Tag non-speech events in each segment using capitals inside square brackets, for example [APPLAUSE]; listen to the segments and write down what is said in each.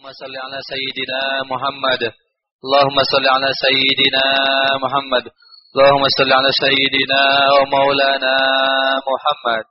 Allahumma salli ala sayyidina Muhammad. Allahumma salli ala sayyidina Muhammad. Allahumma salli ala sayyidina wa Muhammad.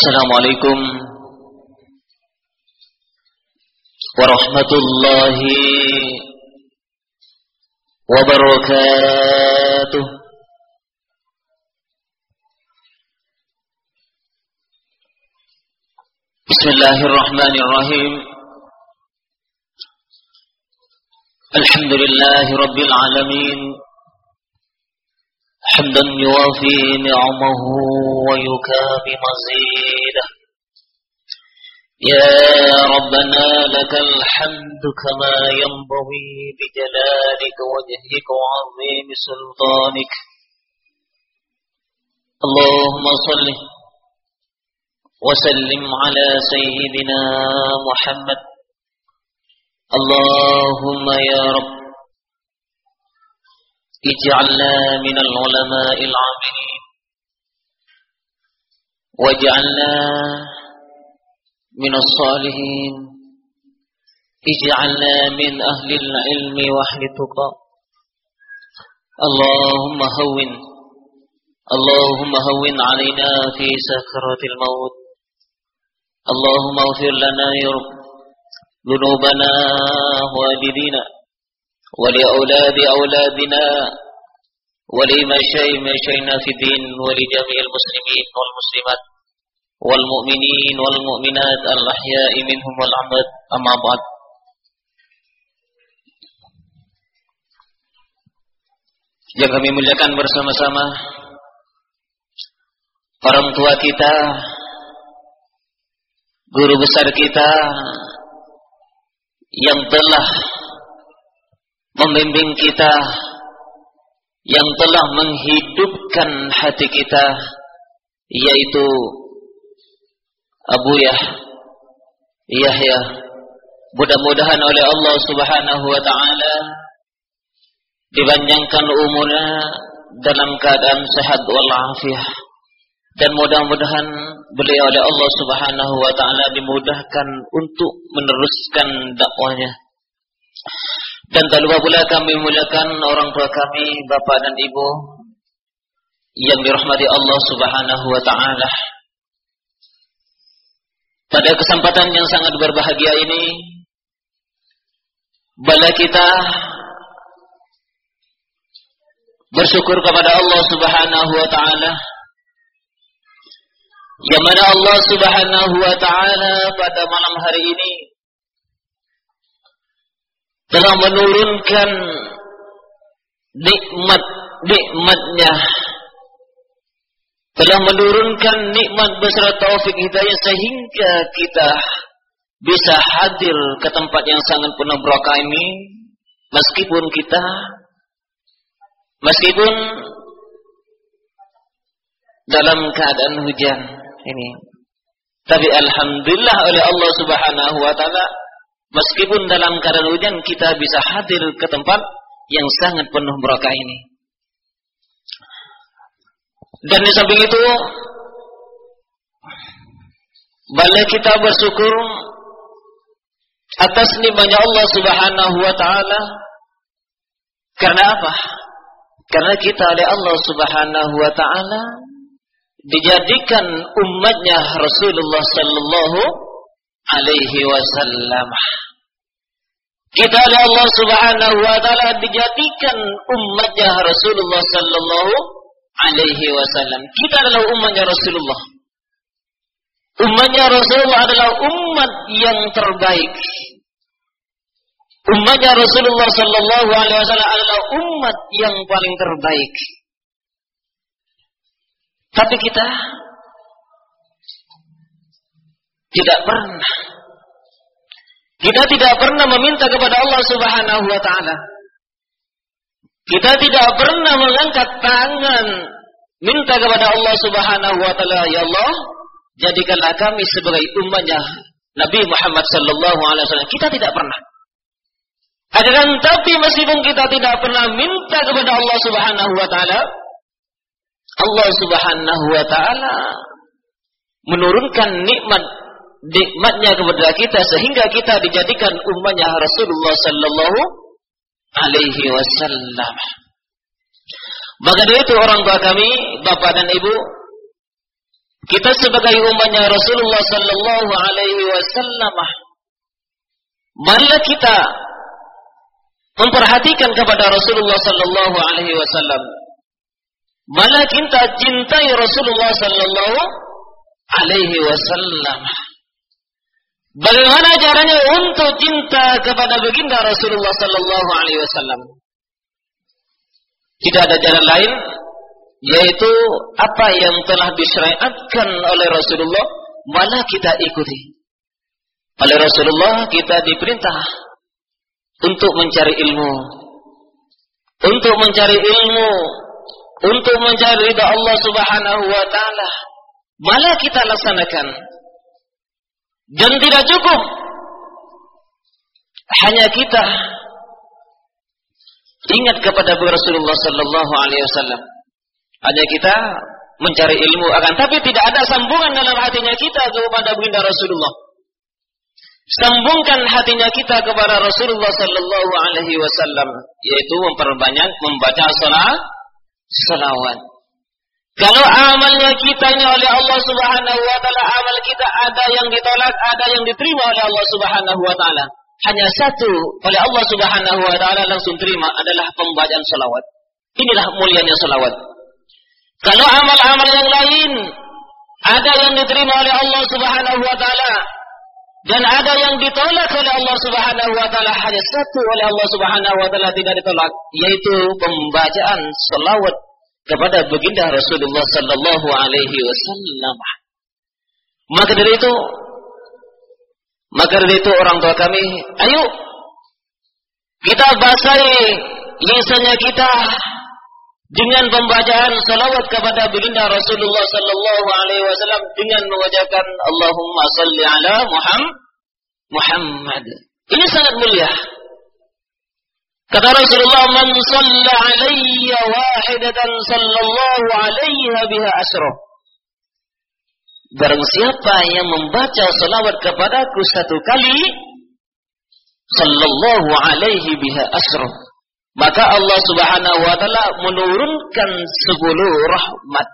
السلام عليكم ورحمة الله وبركاته. بسم الله الرحمن الرحيم. الحمد لله رب العالمين. حمدا يوافي نعمه ويكافي مزيده. يا ربنا لك الحمد كما ينبغي بجلالك وجهك وعظيم سلطانك. اللهم صل وسلم على سيدنا محمد. اللهم يا رب اجعلنا من العلماء العاملين. واجعلنا من الصالحين. اجعلنا من أهل العلم وأهل التقى. اللهم هون اللهم هون علينا في سكرات الموت. اللهم اغفر لنا يا رب ذنوبنا والدينا ولأولاد أولادنا ولمشي مشينا في الدين ولجميع المسلمين والمسلمات والمؤمنين والمؤمنات الأحياء منهم والأموات أما بعد yang kami muliakan bersama-sama orang tua kita guru besar kita yang telah membimbing kita yang telah menghidupkan hati kita yaitu Abu Yah Yahya. Mudah-mudahan oleh Allah Subhanahu wa taala dipanjangkan umurnya dalam keadaan sehat walafiat dan mudah-mudahan beliau oleh Allah Subhanahu wa taala dimudahkan untuk meneruskan dakwahnya dan tak lupa pula kami muliakan orang tua kami, bapak dan ibu yang dirahmati Allah Subhanahu wa taala. Pada kesempatan yang sangat berbahagia ini, bala kita bersyukur kepada Allah Subhanahu wa taala yang mana Allah Subhanahu wa taala pada malam hari ini telah menurunkan nikmat-nikmatnya telah menurunkan nikmat beserta taufik hidayah sehingga kita bisa hadir ke tempat yang sangat penuh berkah ini. Meskipun kita meskipun dalam keadaan hujan ini. Tapi alhamdulillah oleh Allah Subhanahu wa taala Meskipun dalam keadaan hujan kita bisa hadir ke tempat yang sangat penuh berkah ini. Dan di samping itu, balik kita bersyukur atas nikmatnya Allah Subhanahu wa taala. Karena apa? Karena kita oleh Allah Subhanahu wa taala dijadikan umatnya Rasulullah sallallahu alaihi wasallam. Kita oleh Allah Subhanahu wa taala dijadikan umatnya Rasulullah sallallahu alaihi wasallam. Kita adalah umatnya Rasulullah. Umatnya Rasulullah adalah umat yang terbaik. Umatnya Rasulullah sallallahu alaihi wasallam adalah umat yang paling terbaik. Tapi kita tidak pernah kita tidak pernah meminta kepada Allah Subhanahu wa taala. Kita tidak pernah mengangkat tangan minta kepada Allah Subhanahu wa taala, ya Allah, jadikanlah kami sebagai umatnya Nabi Muhammad sallallahu alaihi wasallam. Kita tidak pernah. Akan tapi meskipun kita tidak pernah minta kepada Allah Subhanahu wa taala, Allah Subhanahu wa taala menurunkan nikmat nikmatnya kepada kita sehingga kita dijadikan umatnya Rasulullah sallallahu alaihi wasallam. Maka dari itu orang tua kami, bapak dan ibu, kita sebagai umatnya Rasulullah sallallahu alaihi wasallam, marilah kita memperhatikan kepada Rasulullah sallallahu alaihi wasallam. Mana kita cintai Rasulullah sallallahu alaihi wasallam. Bagaimana caranya untuk cinta kepada baginda Rasulullah sallallahu alaihi wasallam? Tidak ada jalan lain yaitu apa yang telah disyariatkan oleh Rasulullah mana kita ikuti. Oleh Rasulullah kita diperintah untuk mencari ilmu. Untuk mencari ilmu, untuk mencari ridha Allah Subhanahu wa taala. Malah kita laksanakan. Dan tidak cukup hanya kita ingat kepada Rasulullah sallallahu alaihi wasallam. Hanya kita mencari ilmu akan tapi tidak ada sambungan dalam hatinya kita kepada baginda Rasulullah sambungkan hatinya kita kepada Rasulullah sallallahu alaihi wasallam yaitu memperbanyak membaca salat salawat. Kalau amalnya kita oleh Allah Subhanahu wa taala amal kita ada yang ditolak, ada yang diterima oleh Allah Subhanahu wa taala. Hanya satu oleh Allah Subhanahu wa taala langsung terima adalah pembacaan salawat. Inilah mulianya salawat. Kalau amal-amal yang lain ada yang diterima oleh Allah Subhanahu wa taala, dan ada yang ditolak oleh Allah Subhanahu wa taala hanya satu oleh Allah Subhanahu wa taala tidak ditolak yaitu pembacaan selawat kepada baginda Rasulullah sallallahu alaihi wasallam. Maka dari itu maka dari itu orang tua kami, ayo kita basahi lisannya kita dengan pembacaan salawat kepada baginda Rasulullah sallallahu alaihi wasallam dengan mengucapkan Allahumma salli ala Muhammad Muhammad. Ini sangat mulia. Kata Rasulullah, "Man shalla alayya wahidatan sallallahu alaiha biha asra." Barang siapa yang membaca salawat kepadaku satu kali, sallallahu alaihi biha asra maka Allah Subhanahu wa taala menurunkan sepuluh rahmat.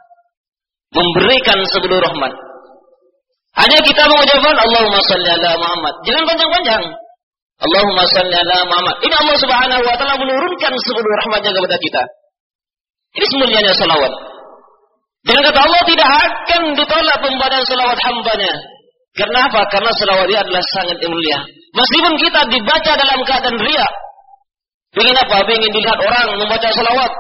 Memberikan sepuluh rahmat. Hanya kita mengucapkan Allahumma salli ala Muhammad. Jangan panjang-panjang. Allahumma salli ala Muhammad. Ini Allah Subhanahu wa taala menurunkan sepuluh rahmatnya kepada kita. Ini semulianya salawat. Dan kata Allah tidak akan ditolak pembacaan salawat hambanya. Karena apa? Karena salawat dia adalah sangat mulia. Meskipun kita dibaca dalam keadaan riak, Ingin apa? Ingin dilihat orang membaca salawat.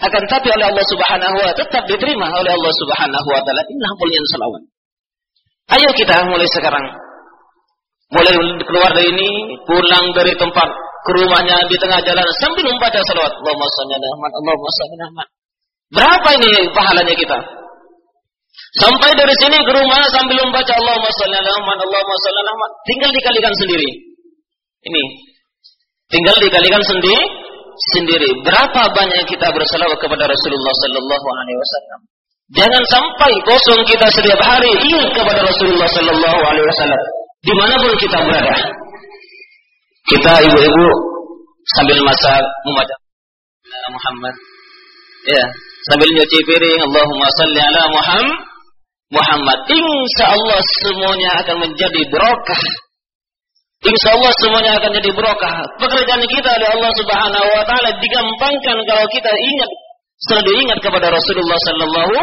Akan tapi oleh Allah Subhanahu wa tetap diterima oleh Allah Subhanahu wa taala. Inilah mulia salawat. Ayo kita mulai sekarang. Mulai keluar dari ini, pulang dari tempat ke rumahnya di tengah jalan sambil membaca salawat. Allahumma shalli ala Muhammad, Allahumma shalli ala Muhammad. Berapa ini pahalanya kita? Sampai dari sini ke rumah sambil membaca Allahumma shalli ala Muhammad, Allahumma shalli ala Muhammad. Tinggal dikalikan sendiri. Ini Tinggal dikalikan sendiri sendiri. Berapa banyak kita bersalawat kepada Rasulullah sallallahu alaihi wasallam. Jangan sampai kosong kita setiap hari ingat kepada Rasulullah sallallahu alaihi wasallam di mana pun kita berada. Kita ibu-ibu sambil masak membaca Muhammad. Ya, sambil nyuci piring Allahumma salli ala Muhammad. Muhammad. Insya Allah semuanya akan menjadi berkah Insya Allah semuanya akan jadi berkah. Pekerjaan kita oleh Allah Subhanahu Wa Taala digampangkan kalau kita ingat selalu ingat kepada Rasulullah Sallallahu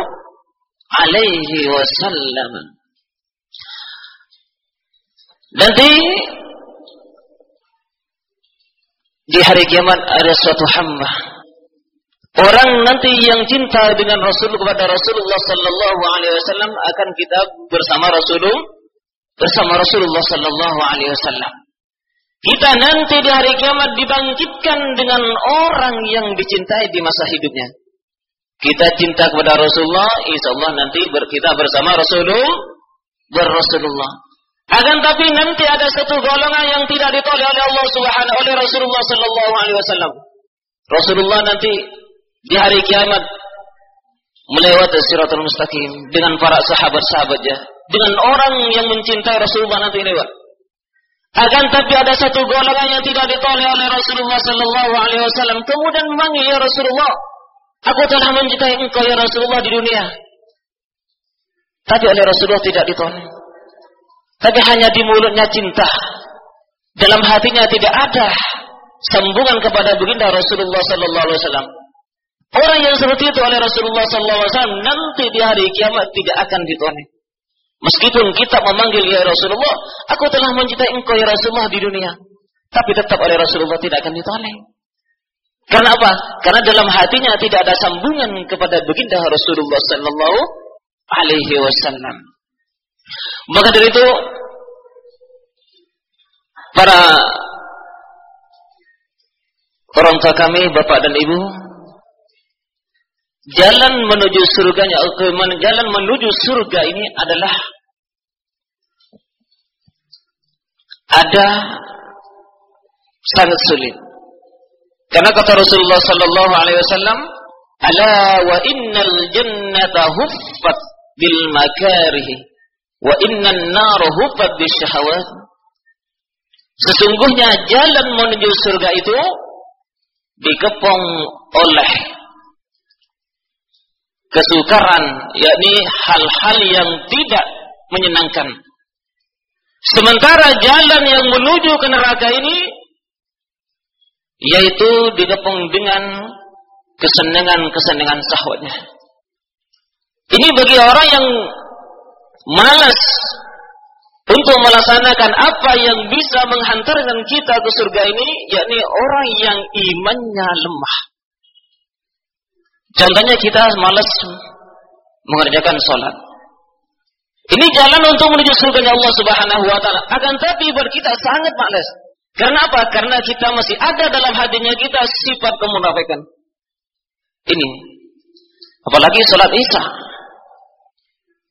Alaihi Wasallam. Nanti di hari kiamat ada suatu hamba, Orang nanti yang cinta dengan Rasul kepada Rasulullah sallallahu alaihi wasallam akan kita bersama Rasulullah bersama Rasulullah sallallahu alaihi wasallam. Kita nanti di hari kiamat dibangkitkan dengan orang yang dicintai di masa hidupnya. Kita cinta kepada Rasulullah, insya Allah nanti kita bersama Rasulullah berrasulullah. Akan tapi nanti ada satu golongan yang tidak ditolak oleh Allah Subhanahu oleh Rasulullah sallallahu alaihi wasallam. Rasulullah nanti di hari kiamat melewati siratul mustaqim dengan para sahabat-sahabatnya, dengan orang yang mencintai Rasulullah nanti lewat. Akan tapi ada satu golongan yang tidak ditolak oleh Rasulullah sallallahu alaihi wasallam kemudian memanggil ya Rasulullah, aku telah mencintai engkau ya Rasulullah di dunia. Tapi oleh Rasulullah tidak ditolak. Tapi hanya di mulutnya cinta. Dalam hatinya tidak ada sambungan kepada baginda Rasulullah sallallahu alaihi wasallam. Orang yang seperti itu oleh Rasulullah sallallahu alaihi wasallam nanti di hari kiamat tidak akan ditolak. Meskipun kita memanggil ya Rasulullah, aku telah mencintai engkau ya Rasulullah di dunia. Tapi tetap oleh Rasulullah tidak akan ditolak. Karena apa? Karena dalam hatinya tidak ada sambungan kepada baginda Rasulullah sallallahu alaihi wasallam. Maka dari itu para orang tua kami, bapak dan ibu, jalan menuju surganya, jalan menuju surga ini adalah ada sangat sulit. Karena kata Rasulullah sallallahu alaihi wasallam, "Ala wa innal jannata huffat bil makarihi wa innan nar huffat bis syahawat." Sesungguhnya jalan menuju surga itu dikepung oleh kesukaran yakni hal-hal yang tidak menyenangkan sementara jalan yang menuju ke neraka ini yaitu dikepung dengan kesenangan-kesenangan sahwatnya ini bagi orang yang malas untuk melaksanakan apa yang bisa menghantarkan kita ke surga ini yakni orang yang imannya lemah Contohnya kita malas mengerjakan sholat. Ini jalan untuk menuju surga Allah Subhanahu wa taala. Akan tapi buat kita sangat malas. Karena apa? Karena kita masih ada dalam hatinya kita sifat kemunafikan. Ini. Apalagi sholat Isya.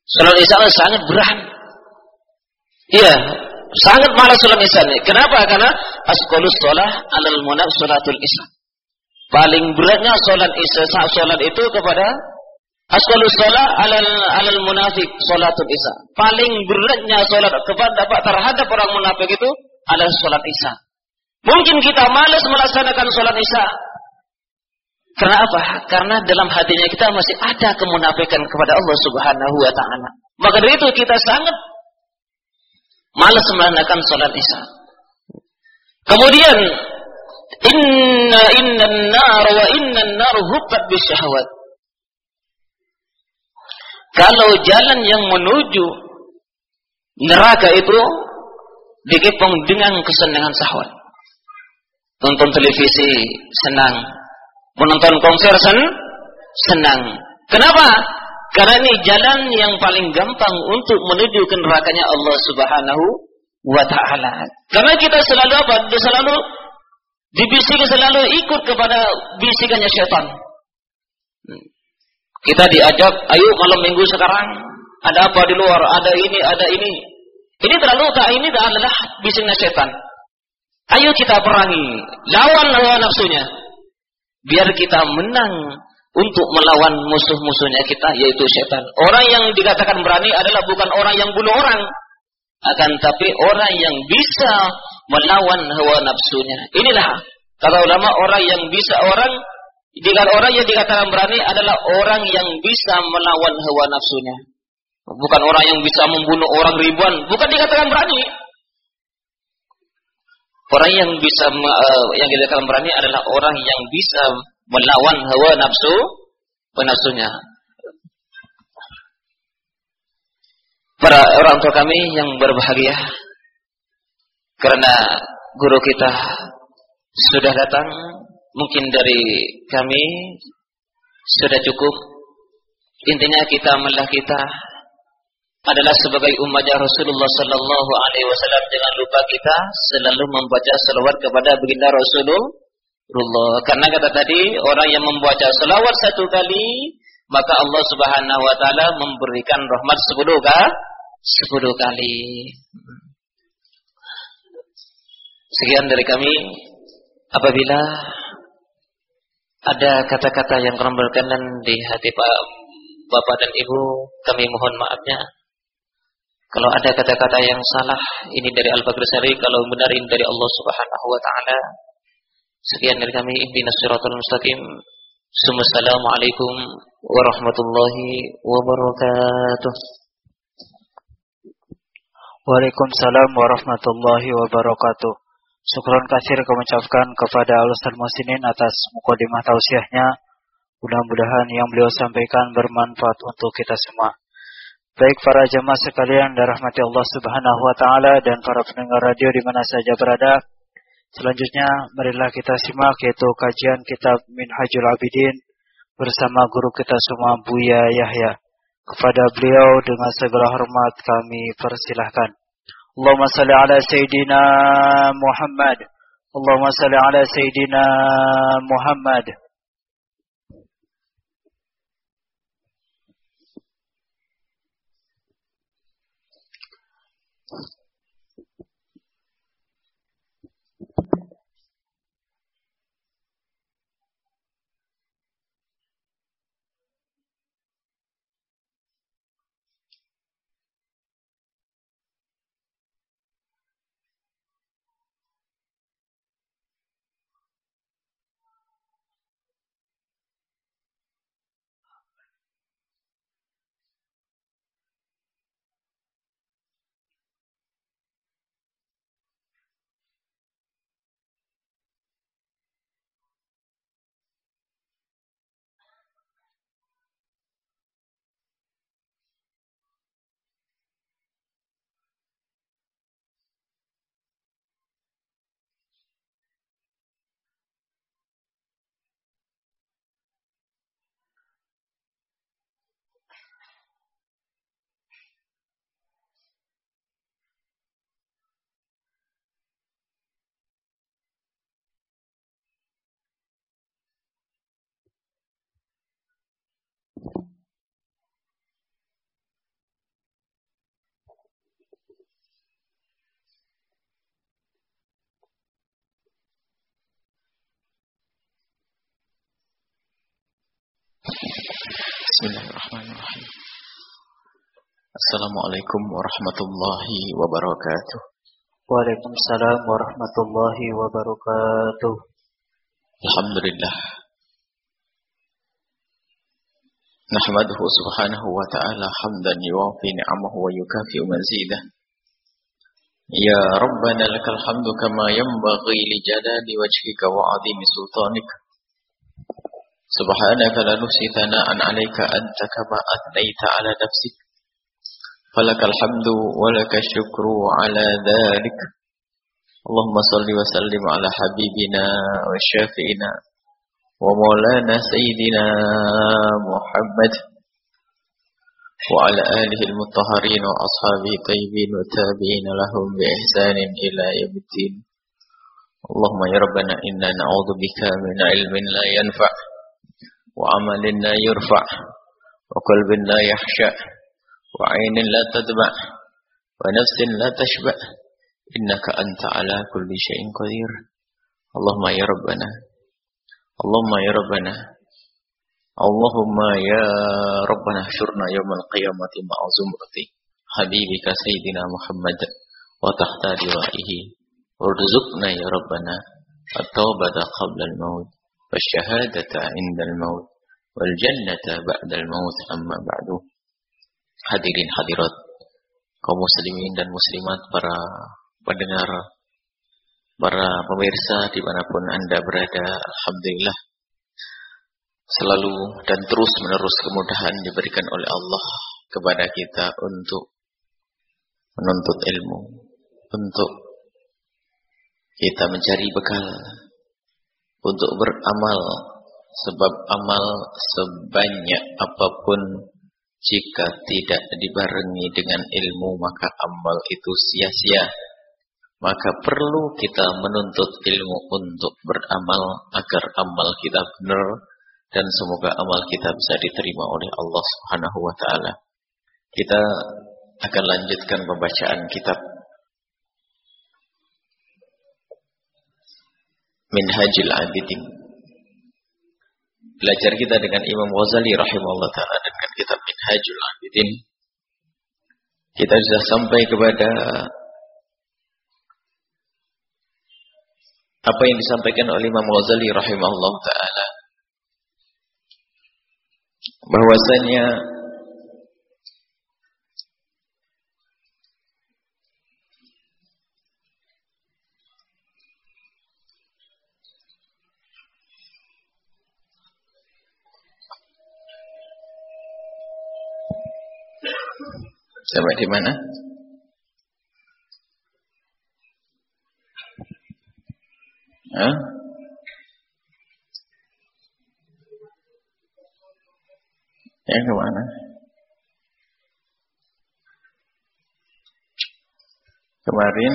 Sholat Isya sangat berat. Iya, sangat malas sholat Isya ini. Kenapa? Karena asqalus sholah alal munaf sholatul Isya. Paling beratnya sholat isya, sholat itu kepada Asqalus sholat alal, alal munafik sholatul isya. Paling beratnya sholat kepada terhadap orang munafik itu adalah sholat isya. Mungkin kita malas melaksanakan sholat isya. Karena apa? Karena dalam hatinya kita masih ada kemunafikan kepada Allah Subhanahu wa taala. Maka dari itu kita sangat malas melaksanakan sholat isya. Kemudian Inna inna nar wa inna nar hubat bisyahwat. Kalau jalan yang menuju neraka itu dikepung dengan kesenangan sahwat. Tonton televisi senang, menonton konser sen senang. Kenapa? Karena ini jalan yang paling gampang untuk menuju ke nerakanya Allah Subhanahu wa taala. Karena kita selalu apa? Selalu Dibisiki selalu ikut kepada bisikannya setan. Kita diajak, ayo malam minggu sekarang, ada apa di luar, ada ini, ada ini. Ini terlalu tak ini adalah bisiknya setan. Ayo kita perangi, lawan hawa nafsunya. Biar kita menang untuk melawan musuh-musuhnya kita yaitu setan. Orang yang dikatakan berani adalah bukan orang yang bunuh orang, akan tapi orang yang bisa melawan hawa nafsunya. Inilah kata ulama orang yang bisa orang jika orang yang dikatakan berani adalah orang yang bisa melawan hawa nafsunya. Bukan orang yang bisa membunuh orang ribuan, bukan dikatakan berani. Orang yang bisa uh, yang dikatakan berani adalah orang yang bisa melawan hawa nafsu penafsunya. Para orang tua kami yang berbahagia, karena guru kita sudah datang mungkin dari kami sudah cukup. Intinya kita melah kita adalah sebagai umatnya Rasulullah Sallallahu Alaihi Wasallam. Jangan lupa kita selalu membaca selawat kepada baginda Rasulullah. Karena kata tadi orang yang membaca selawat satu kali maka Allah Subhanahu Wa Taala memberikan rahmat sepuluh kali. Sepuluh kali. Sekian dari kami. Apabila ada kata-kata yang kurang berkenan di hati Pak Bapak dan Ibu, kami mohon maafnya. Kalau ada kata-kata yang salah, ini dari Al-Baqir Sari, kalau benar ini dari Allah Subhanahu wa taala. Sekian dari kami, ihdinas siratal mustaqim. Assalamualaikum warahmatullahi wabarakatuh. Waalaikumsalam warahmatullahi wabarakatuh. Syukron kasir kami ucapkan kepada Al-Ustaz Musinin atas mukadimah tausiahnya. Mudah-mudahan yang beliau sampaikan bermanfaat untuk kita semua. Baik para jemaah sekalian rahmati Allah Subhanahu wa taala dan para pendengar radio di mana saja berada. Selanjutnya marilah kita simak yaitu kajian kitab Minhajul Abidin bersama guru kita semua Buya Yahya. Kepada beliau dengan segala hormat kami persilahkan. Allahumma salli ala Sayyidina Muhammad. Allahumma salli ala Sayyidina Muhammad. Bismillahirrahmanirrahim. Assalamualaikum warahmatullahi wabarakatuh. Waalaikumsalam warahmatullahi wabarakatuh. Alhamdulillah. Nahmaduhu subhanahu wa ta'ala hamdan yuwafi ni'amahu wa yukafi mazidah. Ya Rabbana lakal hamdu kama yanbaghi li jalali سبحانك لا نحصي ثناء عليك أنت كما أثنيت على نفسك. فلك الحمد ولك الشكر على ذلك. اللهم صل وسلم على حبيبنا وشافئنا ومولانا سيدنا محمد وعلى آله المطهرين وأصحابه الطيبين والتابعين لهم بإحسان إلى يوم الدين. اللهم يا ربنا إنا نعوذ بك من علم لا ينفع. وعمل لا يرفع وقلب لا يخشع وعين لا تدمع ونفس لا تشبع. إنك أنت على كل شيء قدير. اللهم يا ربنا اللهم يا ربنا اللهم يا ربنا احشرنا يوم القيامة مع زمرة حبيبك سيدنا محمد وتحت لوائه. وارزقنا يا ربنا التوبة قبل الموت. والشهادة عند الموت والجنة بعد الموت أما بعد hadirin hadirat kaum muslimin dan muslimat para pendengar para pemirsa dimanapun anda berada Alhamdulillah selalu dan terus menerus kemudahan diberikan oleh Allah kepada kita untuk menuntut ilmu untuk kita mencari bekal untuk beramal sebab amal sebanyak apa pun jika tidak dibarengi dengan ilmu maka amal itu sia-sia. Maka perlu kita menuntut ilmu untuk beramal agar amal kita benar dan semoga amal kita bisa diterima oleh Allah Subhanahu wa taala. Kita akan lanjutkan pembacaan kitab Minhajul Abidin. Belajar kita dengan Imam Ghazali rahimahullah taala dengan kitab Minhajul Abidin. Kita sudah sampai kepada apa yang disampaikan oleh Imam Ghazali rahimahullah taala bahwasanya Sampai di mana? Hah? Yang ke mana? Kemarin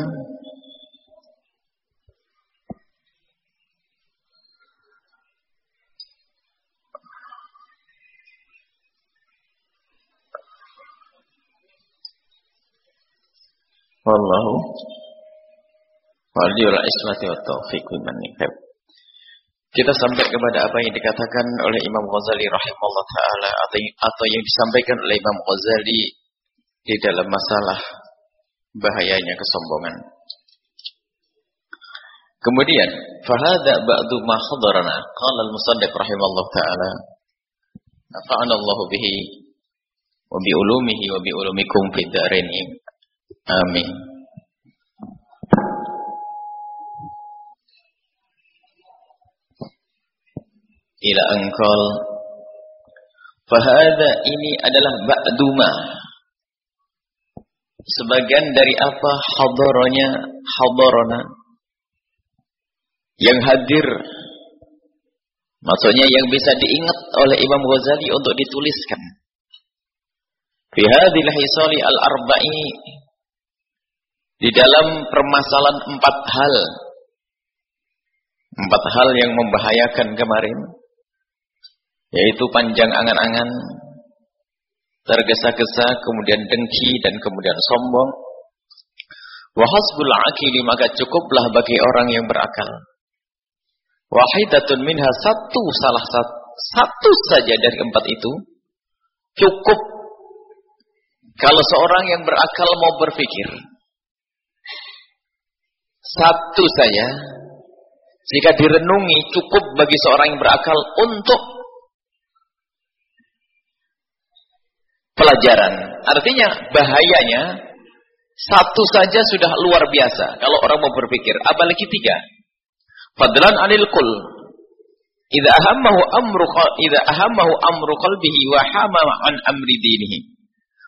Wallahu waliyul ismati wa taufiq Kita sampai kepada apa yang dikatakan oleh Imam Ghazali rahimahullah taala atau yang disampaikan oleh Imam Ghazali di dalam masalah bahayanya kesombongan. Kemudian, fahada ba'du ma hadarana qala al-musaddiq rahimahullah taala nafa'ana bihi wa bi ulumihi wa bi ulumikum fid dharain Amin. Ila engkol Fahada ini adalah ba'duma. Sebagian dari apa hadaranya hadarana Yang hadir. Maksudnya yang bisa diingat oleh Imam Ghazali untuk dituliskan. Fi hadhil hisali al-arba'i di dalam permasalahan empat hal. Empat hal yang membahayakan kemarin. Yaitu panjang angan-angan, tergesa-gesa, kemudian dengki, dan kemudian sombong. Wahasbul akili maka cukuplah bagi orang yang berakal. Wahidatun minha satu salah satu, satu saja dari empat itu cukup kalau seorang yang berakal mau berpikir satu saja jika direnungi cukup bagi seorang yang berakal untuk pelajaran. Artinya bahayanya satu saja sudah luar biasa kalau orang mau berpikir, apalagi tiga. Fadlan anil kul. Idza ahammahu amru idza ahammahu amru qalbihi wa hama an amri dinihi.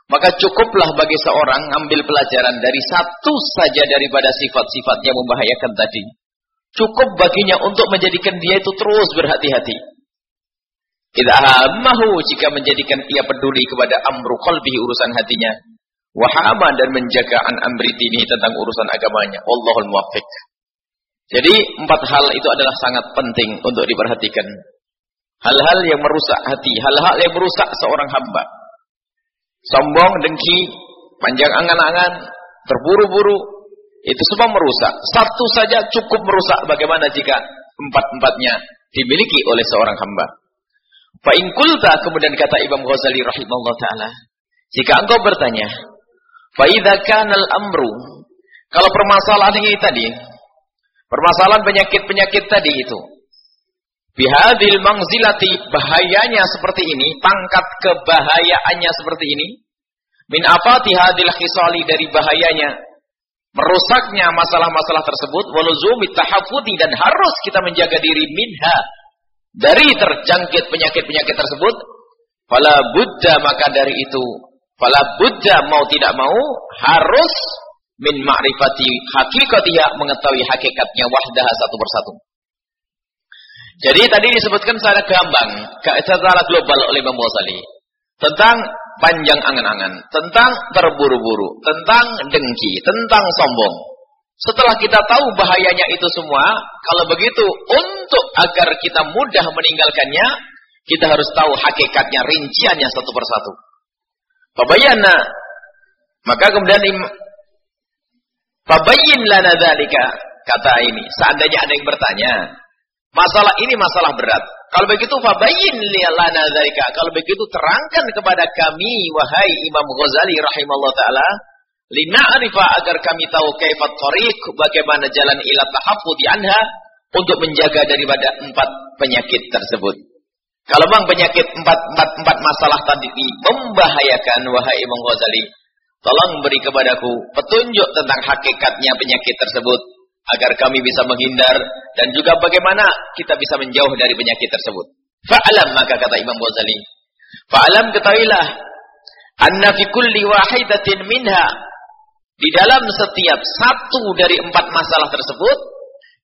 Maka cukuplah bagi seorang ambil pelajaran dari satu saja daripada sifat-sifat yang membahayakan tadi. Cukup baginya untuk menjadikan dia itu terus berhati-hati. mahu jika menjadikan ia peduli kepada amru qalbi urusan hatinya. Wahama dan menjaga an amri dini tentang urusan agamanya. Allahul muwaffiq. Jadi empat hal itu adalah sangat penting untuk diperhatikan. Hal-hal yang merusak hati, hal-hal yang merusak seorang hamba sombong, dengki, panjang angan-angan, terburu-buru, itu semua merusak. Satu saja cukup merusak bagaimana jika empat-empatnya dimiliki oleh seorang hamba. Fa'in kulta kemudian kata Imam Ghazali rahimahullah ta'ala. Jika engkau bertanya, fa'idha kanal amru. Kalau permasalahan ini tadi, permasalahan penyakit-penyakit tadi itu, Bihadil mangzilati bahayanya seperti ini, pangkat kebahayaannya seperti ini. Min apa tihadil khisali dari bahayanya merusaknya masalah-masalah tersebut waluzumi tahafudi dan harus kita menjaga diri minha dari terjangkit penyakit-penyakit tersebut fala buddha maka dari itu fala buddha mau tidak mau harus min ma'rifati hakikatiha mengetahui hakikatnya wahdah satu persatu Jadi tadi disebutkan secara gambang, secara global oleh Imam Ghazali tentang panjang angan-angan, tentang terburu-buru, tentang dengki, tentang sombong. Setelah kita tahu bahayanya itu semua, kalau begitu untuk agar kita mudah meninggalkannya, kita harus tahu hakikatnya, rinciannya satu persatu. Fabayana. Maka kemudian Fabayin lana dzalika kata ini. Seandainya ada yang bertanya, masalah ini masalah berat. Kalau begitu fabayin lana dzalika. Kalau begitu terangkan kepada kami wahai Imam Ghazali rahimallahu taala lina'rifa agar kami tahu kaifat tariq bagaimana jalan ila tahaffudi anha untuk menjaga daripada empat penyakit tersebut. Kalau bang penyakit empat, empat, empat masalah tadi membahayakan wahai Imam Ghazali, tolong beri kepadaku petunjuk tentang hakikatnya penyakit tersebut agar kami bisa menghindar dan juga bagaimana kita bisa menjauh dari penyakit tersebut. Fa'alam maka kata Imam Ghazali, fa'alam ketahuilah anna fi kulli wahidatin minha di dalam setiap satu dari empat masalah tersebut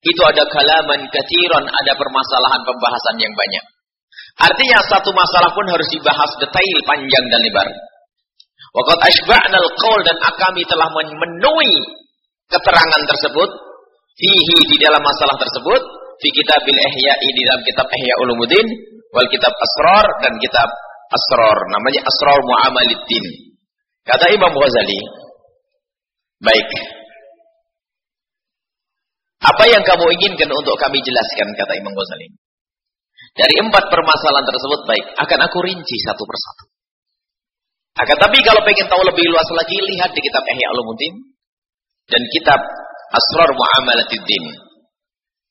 itu ada kalaman katiran, ada permasalahan pembahasan yang banyak. Artinya satu masalah pun harus dibahas detail, panjang dan lebar. Waqad ashba'na al-qaul dan kami telah memenuhi keterangan tersebut fihi di dalam masalah tersebut fi kitabil ihya'i di dalam kitab Ihya Ulumuddin wal kitab Asrar dan kitab Asrar namanya Asrar Muamaliddin. Kata Imam Ghazali, baik. Apa yang kamu inginkan untuk kami jelaskan kata Imam Ghazali? Dari empat permasalahan tersebut baik, akan aku rinci satu persatu. Akan tapi kalau pengen tahu lebih luas lagi, lihat di kitab Ihya Ulumuddin dan kitab Asrar Muamalatiddin.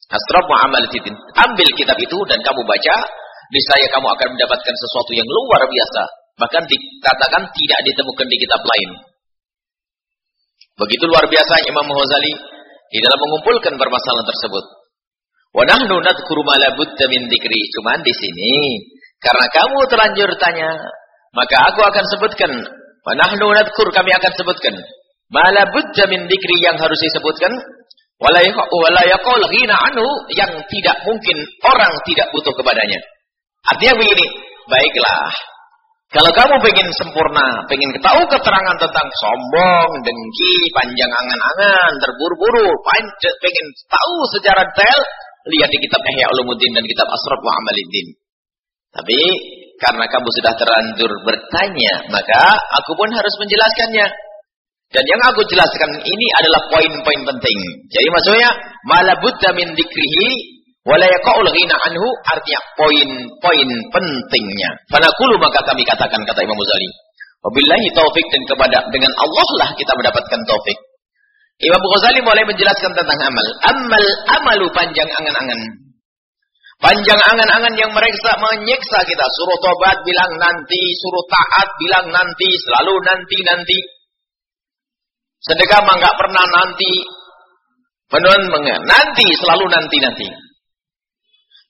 Asrar Muamalatiddin. Ambil kitab itu dan kamu baca, niscaya kamu akan mendapatkan sesuatu yang luar biasa. Bahkan dikatakan tidak ditemukan di kitab lain. Begitu luar biasa Imam Ghazali di dalam mengumpulkan permasalahan tersebut. Wa nahnu nadhkuru ma la min. Cuman di sini karena kamu terlanjur tanya, maka aku akan sebutkan. Wa nahnu nadhkur kami akan sebutkan. Ma la budda min dzikri yang harus disebutkan. Wala yaqul ghina anhu yang tidak mungkin orang tidak butuh kepadanya. Artinya begini, baiklah. Kalau kamu pengen sempurna, pengen tahu keterangan tentang sombong, dengki, panjang angan-angan, terburu-buru, pengen tahu secara detail, lihat di kitab Ihya Ulumuddin dan kitab Asraf wa Amaliddin. Tapi karena kamu sudah terlanjur bertanya, maka aku pun harus menjelaskannya. Dan yang aku jelaskan ini adalah poin-poin penting. Jadi maksudnya malabutta min dzikrihi wala anhu artinya poin-poin pentingnya. Fanaqulu maka kami katakan kata Imam Ghazali, wabillahi taufik dan kepada dengan Allah lah kita mendapatkan taufik. Imam Ghazali mulai menjelaskan tentang amal. Amal amalu panjang angan-angan. Panjang angan-angan yang mereka menyiksa kita. Suruh tobat bilang nanti, suruh taat bilang nanti, selalu nanti-nanti. Sedekah mah nggak pernah nanti. Menun nanti, selalu nanti-nanti.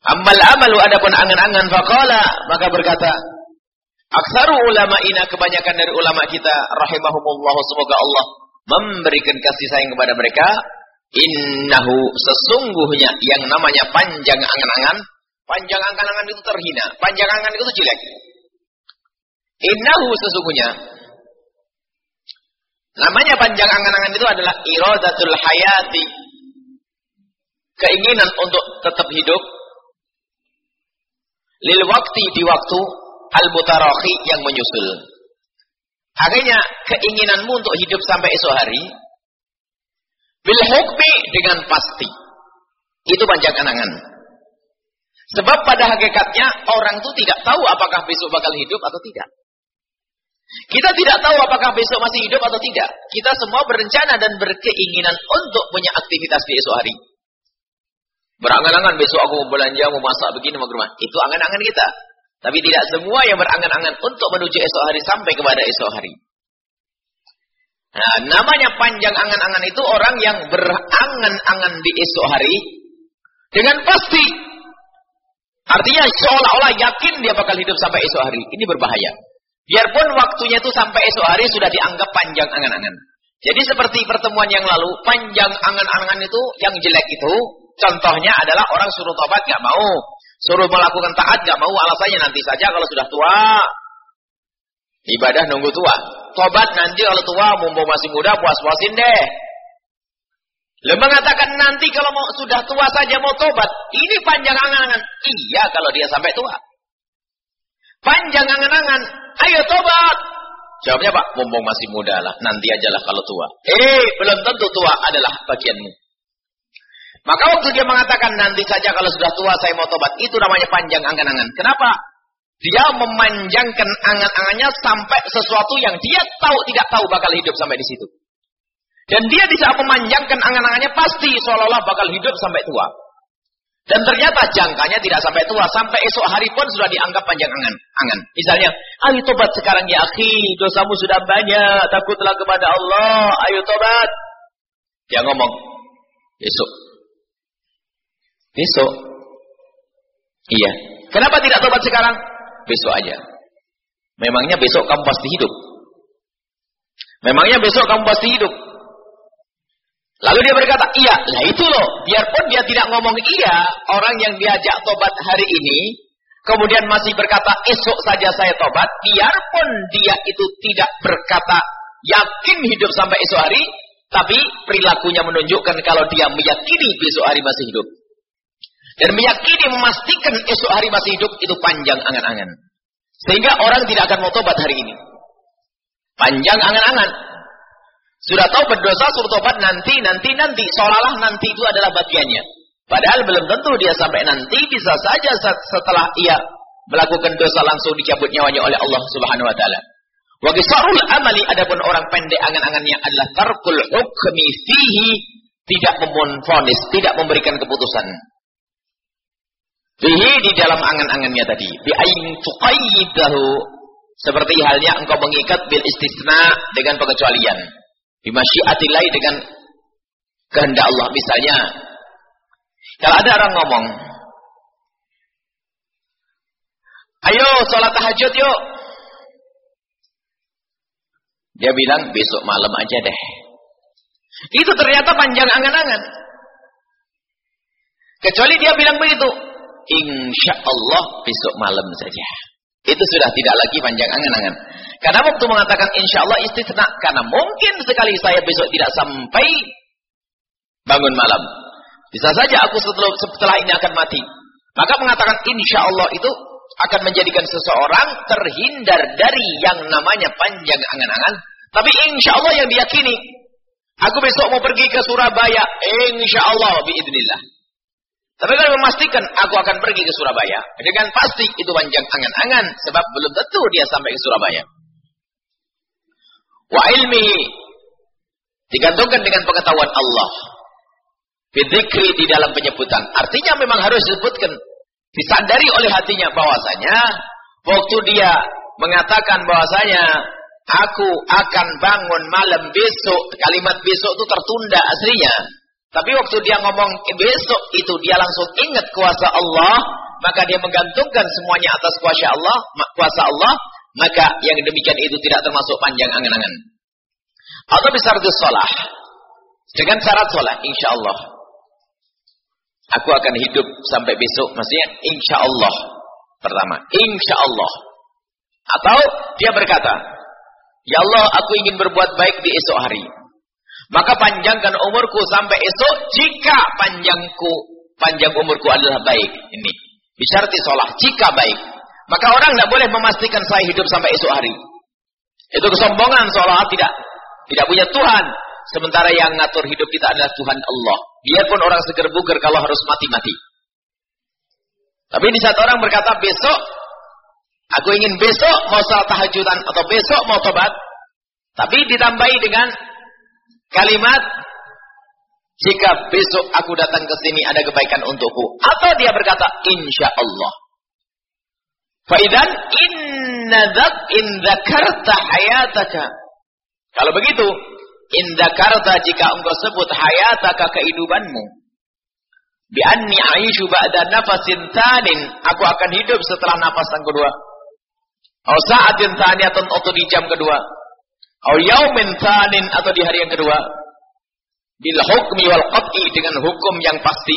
Amal amalu adapun angan-angan faqala maka berkata Aksaru ulama ina kebanyakan dari ulama kita rahimahumullah semoga Allah memberikan kasih sayang kepada mereka innahu sesungguhnya yang namanya panjang angan-angan panjang angan-angan itu terhina panjang angan itu jelek innahu sesungguhnya namanya panjang angan-angan itu adalah iradatul hayati keinginan untuk tetap hidup lil waktu di waktu al mutarakhi yang menyusul Akhirnya keinginanmu untuk hidup sampai esok hari bil hukmi dengan pasti. Itu panjang angan. Sebab pada hakikatnya orang itu tidak tahu apakah besok bakal hidup atau tidak. Kita tidak tahu apakah besok masih hidup atau tidak. Kita semua berencana dan berkeinginan untuk punya aktivitas di esok hari. Berangan-angan besok aku mau belanja, mau masak begini, mau ke rumah. Itu angan-angan kita. Tapi tidak semua yang berangan-angan untuk menuju esok hari sampai kepada esok hari. Nah, namanya panjang angan-angan itu orang yang berangan-angan di esok hari dengan pasti. Artinya seolah-olah yakin dia bakal hidup sampai esok hari. Ini berbahaya. Biarpun waktunya itu sampai esok hari sudah dianggap panjang angan-angan. Jadi seperti pertemuan yang lalu, panjang angan-angan itu yang jelek itu, contohnya adalah orang suruh tobat nggak mau. Suruh melakukan taat gak mau alasannya nanti saja kalau sudah tua. Ibadah nunggu tua. Tobat nanti kalau tua, mumpung masih muda, puas-puasin deh. Lo mengatakan nanti kalau mau sudah tua saja mau tobat, ini panjang angan-angan. Iya kalau dia sampai tua. Panjang angan-angan, ayo tobat. Jawabnya Pak, mumpung masih muda lah, nanti aja lah kalau tua. Eh, belum tentu tua adalah bagianmu. Maka waktu dia mengatakan nanti saja kalau sudah tua saya mau tobat, itu namanya panjang angan-angan. Kenapa? Dia memanjangkan angan-angannya sampai sesuatu yang dia tahu tidak tahu bakal hidup sampai di situ. Dan dia bisa memanjangkan angan-angannya pasti seolah-olah bakal hidup sampai tua. Dan ternyata jangkanya tidak sampai tua, sampai esok hari pun sudah dianggap panjang angan. angan. Misalnya, ayo tobat sekarang ya akhi, dosamu sudah banyak, takutlah kepada Allah, ayo tobat. Dia ngomong, besok. Besok. Iya. Kenapa tidak tobat sekarang? Besok aja. Memangnya besok kamu pasti hidup. Memangnya besok kamu pasti hidup. Lalu dia berkata, iya, lah itu loh. Biarpun dia tidak ngomong iya, orang yang diajak tobat hari ini, kemudian masih berkata, esok saja saya tobat, biarpun dia itu tidak berkata, yakin hidup sampai esok hari, tapi perilakunya menunjukkan kalau dia meyakini besok hari masih hidup. Dan meyakini memastikan esok hari masih hidup, itu panjang angan-angan. Sehingga orang tidak akan mau tobat hari ini. Panjang angan-angan. Sudah tahu berdosa suruh tobat nanti, nanti, nanti. Seolah-olah nanti itu adalah bagiannya. Padahal belum tentu dia sampai nanti. Bisa saja setelah ia melakukan dosa langsung dicabut nyawanya oleh Allah subhanahu wa ta'ala. Wa gisarul amali adapun orang pendek angan-angannya adalah tarkul hukmi fihi tidak memonfonis, tidak memberikan keputusan. Fihi di dalam angan-angannya tadi. Bi ayin tuqayyidahu seperti halnya engkau mengikat bil istisna dengan pengecualian. Bimasyiatilai dengan kehendak Allah. Misalnya, kalau ada orang ngomong, Ayo sholat tahajud yuk. Dia bilang besok malam aja deh. Itu ternyata panjang angan-angan. Kecuali dia bilang begitu. Insya Allah besok malam saja. Itu sudah tidak lagi panjang angan-angan. Karena waktu mengatakan insya Allah istisna. Karena mungkin sekali saya besok tidak sampai bangun malam. Bisa saja aku setelah, setelah ini akan mati. Maka mengatakan insya Allah itu akan menjadikan seseorang terhindar dari yang namanya panjang angan-angan. Tapi insya Allah yang diyakini. Aku besok mau pergi ke Surabaya. Insya Allah biidnillah. Tapi kalau memastikan aku akan pergi ke Surabaya, dengan pasti itu panjang angan-angan sebab belum tentu dia sampai ke Surabaya. Wa ilmi digantungkan dengan pengetahuan Allah. Bidzikri di dalam penyebutan. Artinya memang harus disebutkan, disadari oleh hatinya bahwasanya waktu dia mengatakan bahwasanya aku akan bangun malam besok, kalimat besok itu tertunda aslinya. Tapi waktu dia ngomong besok itu dia langsung ingat kuasa Allah, maka dia menggantungkan semuanya atas kuasa Allah, kuasa Allah, maka yang demikian itu tidak termasuk panjang angan-angan. Atau besar sholah. Dengan syarat sholah, insya Allah. Aku akan hidup sampai besok, maksudnya insya Allah. Pertama, insya Allah. Atau dia berkata, Ya Allah, aku ingin berbuat baik di esok hari. Maka panjangkan umurku sampai esok jika panjangku panjang umurku adalah baik. Ini bisyarti sholah jika baik. Maka orang tidak boleh memastikan saya hidup sampai esok hari. Itu kesombongan seolah tidak tidak punya Tuhan. Sementara yang ngatur hidup kita adalah Tuhan Allah. Biarpun orang seger buger kalau harus mati-mati. Tapi di saat orang berkata besok, aku ingin besok mau salat tahajudan atau besok mau tobat. Tapi ditambahi dengan Kalimat jika besok aku datang ke sini ada kebaikan untukku atau dia berkata insya Allah. Faidan inna dzak in hayataka. Kalau begitu, in dzakarta jika engkau sebut hayataka kehidupanmu. Bi anni aisyu ba'da nafasin tanin, aku akan hidup setelah nafas yang kedua. Atau sa'atin taniyatun atau di jam kedua. Au yaumin atau di hari yang kedua. Bil hukmi wal qat'i dengan hukum yang pasti.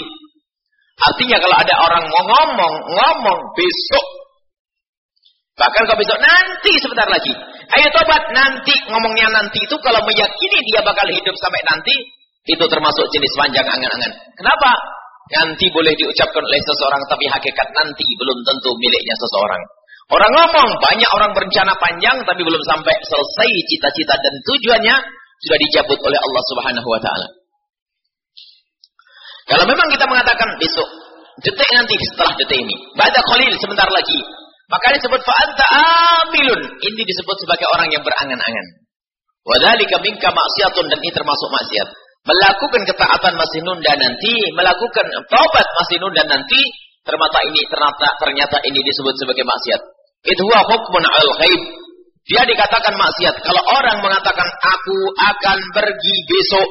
Artinya kalau ada orang ngomong, ngomong besok. Bahkan kalau besok nanti sebentar lagi. Ayo tobat nanti. Ngomongnya nanti itu kalau meyakini dia bakal hidup sampai nanti. Itu termasuk jenis panjang angan-angan. Kenapa? Nanti boleh diucapkan oleh seseorang tapi hakikat nanti belum tentu miliknya seseorang. Orang ngomong, banyak orang berencana panjang tapi belum sampai selesai cita-cita dan tujuannya sudah dijabut oleh Allah Subhanahu wa taala. Kalau memang kita mengatakan besok, detik nanti setelah detik ini, pada khalil sebentar lagi, maka disebut fa'anta amilun. Ini disebut sebagai orang yang berangan-angan. Wadhalika minka maksiatun dan ini termasuk maksiat. Melakukan ketaatan masih nunda nanti, melakukan taubat masih nunda nanti, ternyata ini ternyata ternyata ini disebut sebagai maksiat. Itu hukmun al ghaib. Dia dikatakan maksiat kalau orang mengatakan aku akan pergi besok.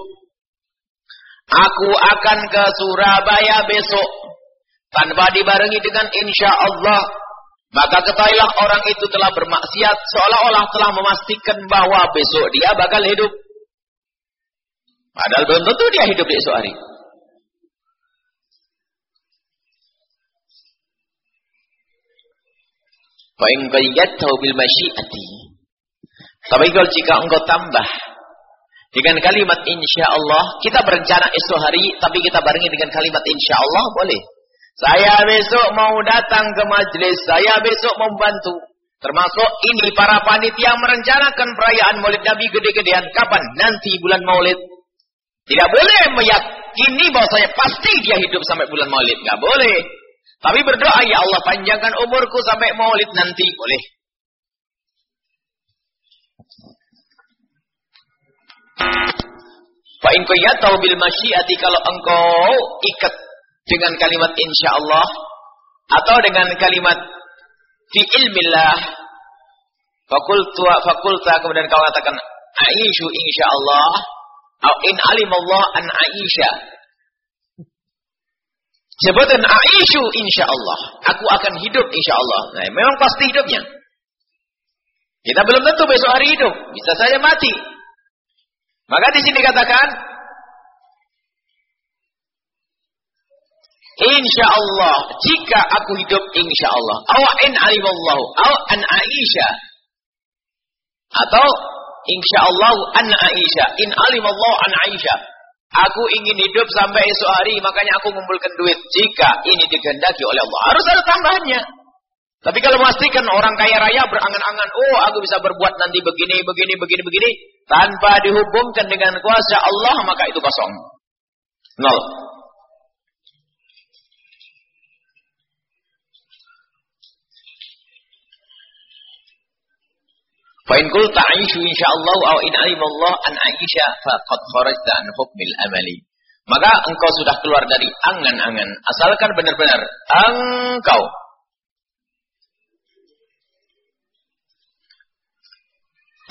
Aku akan ke Surabaya besok tanpa dibarengi dengan insya Allah. Maka ketahuilah orang itu telah bermaksiat seolah-olah telah memastikan bahwa besok dia bakal hidup. Padahal belum tentu dia hidup di esok hari. Wa in qayyadtahu bil masyiati. Tapi kalau jika engkau tambah dengan kalimat insya Allah, kita berencana esok hari, tapi kita barengi dengan kalimat insya Allah, boleh. Saya besok mau datang ke majelis, saya besok mau bantu. Termasuk ini para panitia merencanakan perayaan maulid Nabi gede-gedean. Kapan? Nanti bulan maulid. Tidak boleh meyakini bahwa saya pasti dia hidup sampai bulan maulid. Tidak boleh. Tapi berdoa, ya Allah panjangkan umurku sampai maulid nanti. Boleh. Fa in tahu bil masyiati kalau engkau ikat dengan kalimat insya Allah atau dengan kalimat fi ilmillah fakultu fakulta kemudian kau katakan aisyu insya Allah atau in alimallah an aisha sebutan aisyu insya Allah aku akan hidup insya Allah nah, memang pasti hidupnya kita belum tentu besok hari hidup bisa saja mati maka di sini katakan Insya Allah, jika aku hidup insya Allah. Aw in alimallahu, aw an Aisyah. Atau insya Allah an Aisyah. In alimallahu an Aisyah. Aku ingin hidup sampai esok hari, makanya aku mengumpulkan duit. Jika ini dikehendaki oleh Allah, harus ada tambahannya. Tapi kalau memastikan orang kaya raya berangan-angan, oh aku bisa berbuat nanti begini, begini, begini, begini, tanpa dihubungkan dengan kuasa Allah, maka itu kosong. Nol. Fa'in kul ta'ishu insyaallah au in alimallah an Aisyah faqad kharajta an hukmil amali. Maka engkau sudah keluar dari angan-angan. Asalkan benar-benar engkau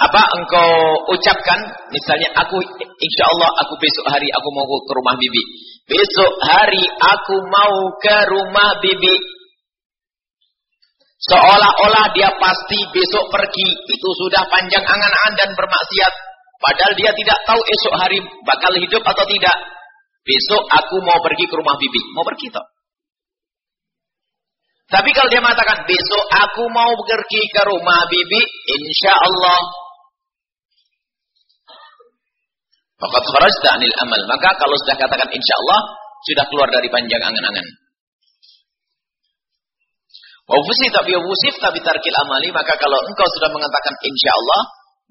apa engkau ucapkan misalnya aku insya Allah aku besok hari aku mau ke rumah bibi besok hari aku mau ke rumah bibi Seolah-olah dia pasti besok pergi. Itu sudah panjang angan-angan dan bermaksiat. Padahal dia tidak tahu esok hari bakal hidup atau tidak. Besok aku mau pergi ke rumah bibi. Mau pergi toh. Tapi kalau dia mengatakan besok aku mau pergi ke rumah bibi, insya Allah. Anil amal. Maka kalau sudah katakan insya Allah, sudah keluar dari panjang angan-angan. Wafusif tapi tarkil amali maka kalau engkau sudah mengatakan insya Allah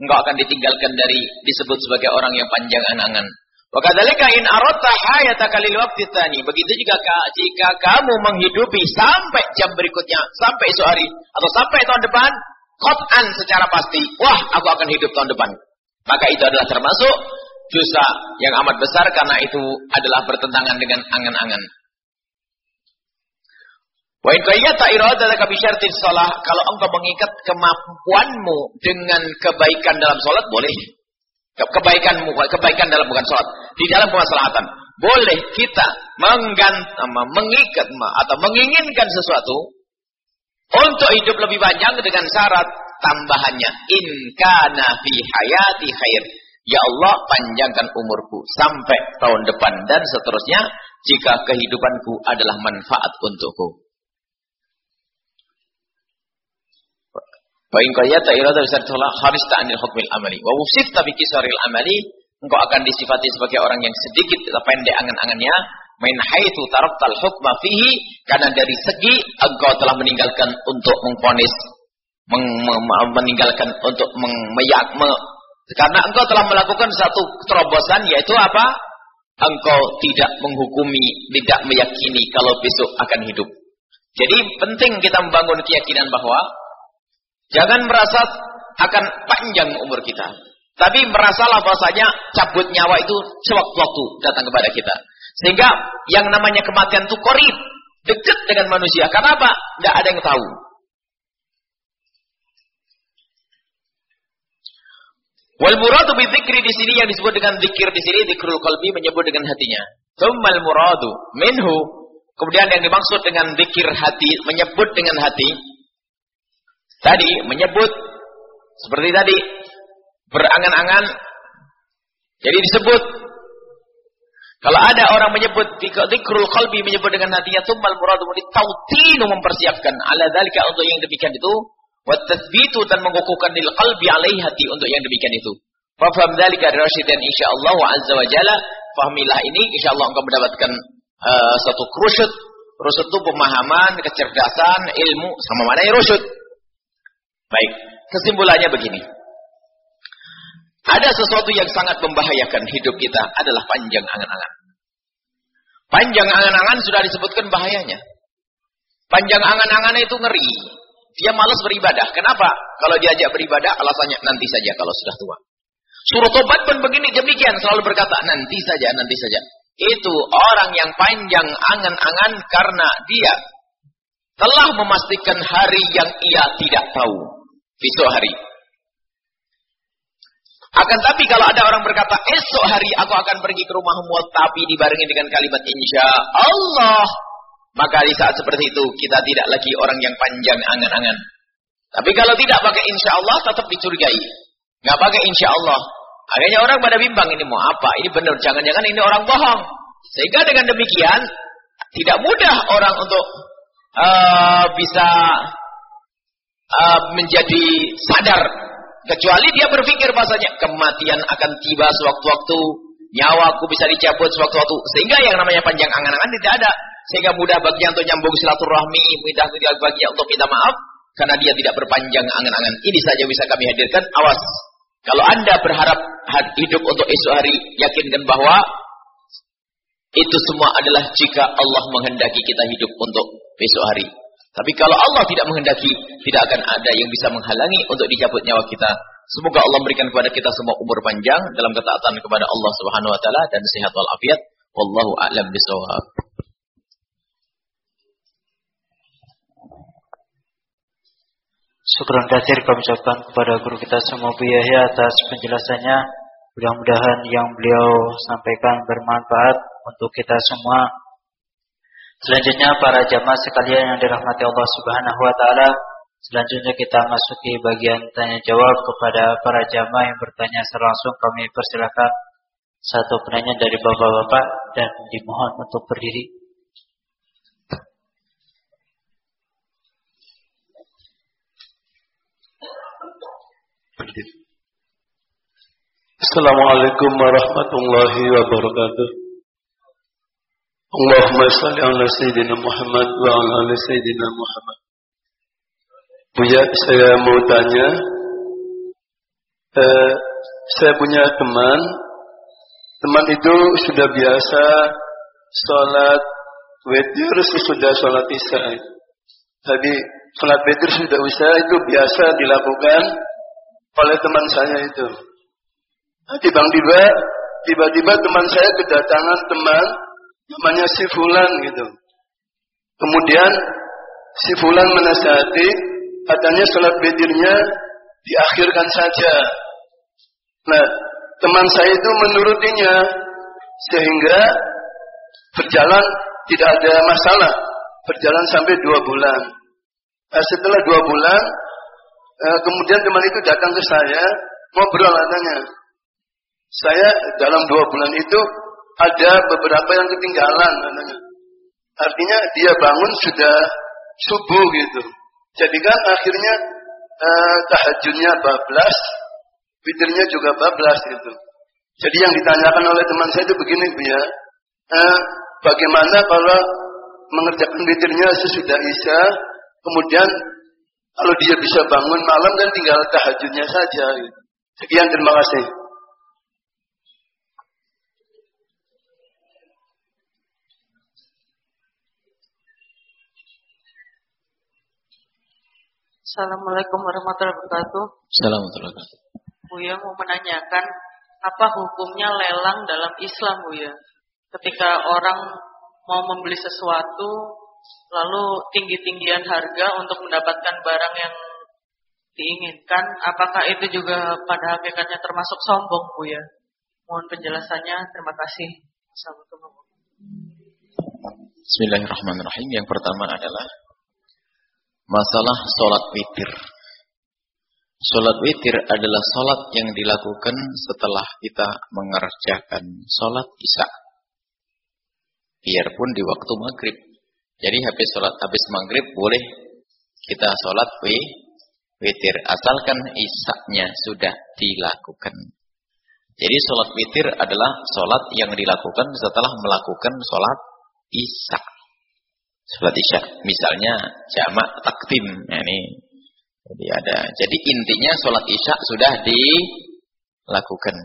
engkau akan ditinggalkan dari disebut sebagai orang yang panjang angan-angan. Wakadalika in arotta hayataka lil waqti tsani. Begitu juga jika kamu menghidupi sampai jam berikutnya, sampai esok hari atau sampai tahun depan, qat'an secara pasti, wah aku akan hidup tahun depan. Maka itu adalah termasuk dosa yang amat besar karena itu adalah bertentangan dengan angan-angan. Wa in qayyata iradataka bi syartis shalah, kalau engkau mengikat kemampuanmu dengan kebaikan dalam salat boleh. Kebaikanmu, kebaikan dalam bukan salat, di dalam kemaslahatan. Boleh kita menggant, mengikat atau menginginkan sesuatu untuk hidup lebih panjang dengan syarat tambahannya in kana fi hayati khair. Ya Allah panjangkan umurku sampai tahun depan dan seterusnya jika kehidupanku adalah manfaat untukku. Wa in qayyata irada bisartullah harista anil hukmil amali. Wa wusifta bi kisaril amali. Engkau akan disifati sebagai orang yang sedikit pendek angan-angannya. Main haitsu taraktal hukma fihi. Karena dari segi engkau telah meninggalkan untuk mengponis. Meng, meninggalkan untuk meyak, me, karena engkau telah melakukan satu terobosan yaitu apa? Engkau tidak menghukumi, tidak meyakini kalau besok akan hidup. Jadi penting kita membangun keyakinan bahwa Jangan merasa akan panjang umur kita. Tapi merasalah bahwasanya cabut nyawa itu sewaktu-waktu datang kepada kita. Sehingga yang namanya kematian itu korib. Dekat dengan manusia. Karena apa? Tidak ada yang tahu. Wal muradu bi dzikri di sini yang disebut dengan zikir di sini zikrul qalbi menyebut dengan hatinya. Tsummal muradu minhu kemudian yang dimaksud dengan zikir hati menyebut dengan hati Tadi menyebut seperti tadi berangan-angan. Jadi disebut kalau ada orang menyebut zikrul qalbi menyebut dengan hatinya tumbal muradu tautinu mempersiapkan ala dzalika untuk yang demikian itu wa tathbitu dan mengukuhkan lil qalbi alaihi hati untuk yang demikian itu. Faham dzalika rasyidan insyaallah azza wa jalla fahamilah ini insyaallah engkau mendapatkan uh, satu krusyud. Rusyud itu pemahaman, kecerdasan, ilmu sama mana yang rusyud. Baik, kesimpulannya begini. Ada sesuatu yang sangat membahayakan hidup kita adalah panjang angan-angan. Panjang angan-angan sudah disebutkan bahayanya. Panjang angan-angan itu ngeri. Dia malas beribadah. Kenapa? Kalau diajak beribadah, alasannya nanti saja kalau sudah tua. Suruh tobat pun begini demikian selalu berkata nanti saja, nanti saja. Itu orang yang panjang angan-angan karena dia telah memastikan hari yang ia tidak tahu besok hari. Akan tapi kalau ada orang berkata, esok hari aku akan pergi ke rumahmu, tapi dibarengi dengan kalimat insya Allah. Maka di saat seperti itu, kita tidak lagi orang yang panjang angan-angan. Tapi kalau tidak pakai insya Allah, tetap dicurigai. Nggak pakai insya Allah. Akhirnya orang pada bimbang, ini mau apa? Ini benar, jangan-jangan ini orang bohong. Sehingga dengan demikian, tidak mudah orang untuk uh, bisa uh, menjadi sadar. Kecuali dia berpikir bahasanya kematian akan tiba sewaktu-waktu nyawaku bisa dicabut sewaktu-waktu. Sehingga yang namanya panjang angan-angan tidak ada. Sehingga mudah baginya untuk nyambung silaturahmi mudah baginya untuk minta maaf karena dia tidak berpanjang angan-angan. Ini saja bisa kami hadirkan. Awas. Kalau anda berharap hidup untuk esok hari yakinkan bahwa itu semua adalah jika Allah menghendaki kita hidup untuk besok hari tapi kalau Allah tidak menghendaki, tidak akan ada yang bisa menghalangi untuk dicabut nyawa kita. Semoga Allah memberikan kepada kita semua umur panjang dalam ketaatan kepada Allah Subhanahu wa taala dan sehat walafiat. Wallahu a'lam bishawab. Syukur kasir kami ucapkan kepada guru kita semua Bu Yahya atas penjelasannya. Mudah-mudahan yang beliau sampaikan bermanfaat untuk kita semua Selanjutnya para jamaah sekalian yang dirahmati Allah Subhanahu wa taala, selanjutnya kita masuki bagian tanya jawab kepada para jamaah yang bertanya secara langsung. Kami persilakan satu penanya dari Bapak-bapak dan dimohon untuk berdiri. Assalamualaikum warahmatullahi wabarakatuh. Allahumma salli ala Sayyidina Muhammad wa ala Sayyidina Muhammad. Buya, saya mau tanya. Eh, saya punya teman. Teman itu sudah biasa sholat witir sesudah sholat isya. Tadi sholat witir sudah usai itu biasa dilakukan oleh teman saya itu. Nah, tiba-tiba, tiba-tiba teman saya kedatangan teman namanya si fulan gitu. Kemudian si fulan menasihati, katanya sholat bedirnya diakhirkan saja. Nah, teman saya itu menurutinya sehingga berjalan tidak ada masalah, berjalan sampai dua bulan. Nah, setelah dua bulan, eh, kemudian teman itu datang ke saya, ngobrol katanya. Saya dalam dua bulan itu ada beberapa yang ketinggalan. Artinya dia bangun sudah subuh gitu. Jadi kan akhirnya eh, tahajudnya bablas, witirnya juga bablas gitu. Jadi yang ditanyakan oleh teman saya itu begini Bu ya. Eh, bagaimana kalau mengerjakan witirnya sesudah Isya, kemudian kalau dia bisa bangun malam dan tinggal tahajudnya saja. Gitu. Sekian terima kasih. Assalamualaikum warahmatullahi wabarakatuh. Assalamualaikum warahmatullahi wabarakatuh. Buya mau menanyakan apa hukumnya lelang dalam Islam Buya? Ketika orang mau membeli sesuatu lalu tinggi-tinggian harga untuk mendapatkan barang yang diinginkan, apakah itu juga pada hakikatnya termasuk sombong Buya? Mohon penjelasannya. Terima kasih. Assalamualaikum. Bismillahirrahmanirrahim. Yang pertama adalah Masalah sholat witir. Sholat witir adalah sholat yang dilakukan setelah kita mengerjakan sholat isya. Biarpun di waktu maghrib. Jadi habis sholat habis maghrib boleh kita sholat witir. Asalkan isya sudah dilakukan. Jadi sholat witir adalah sholat yang dilakukan setelah melakukan sholat isya. Salat Isya. Misalnya jamak takdim. Nah, ini jadi ada. Jadi intinya salat Isya sudah dilakukan.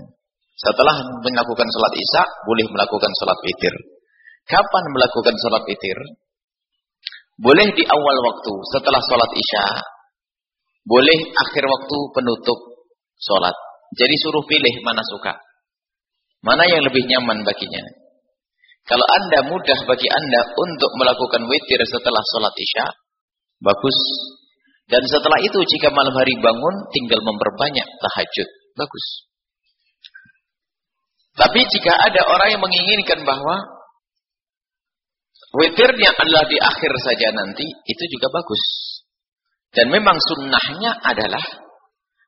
Setelah melakukan salat Isya, boleh melakukan salat witir. Kapan melakukan salat witir? Boleh di awal waktu setelah salat Isya. Boleh akhir waktu penutup salat. Jadi suruh pilih mana suka. Mana yang lebih nyaman baginya. Kalau anda mudah bagi anda untuk melakukan witir setelah sholat isya, bagus. Dan setelah itu jika malam hari bangun, tinggal memperbanyak tahajud, bagus. Tapi jika ada orang yang menginginkan bahwa witirnya adalah di akhir saja nanti, itu juga bagus. Dan memang sunnahnya adalah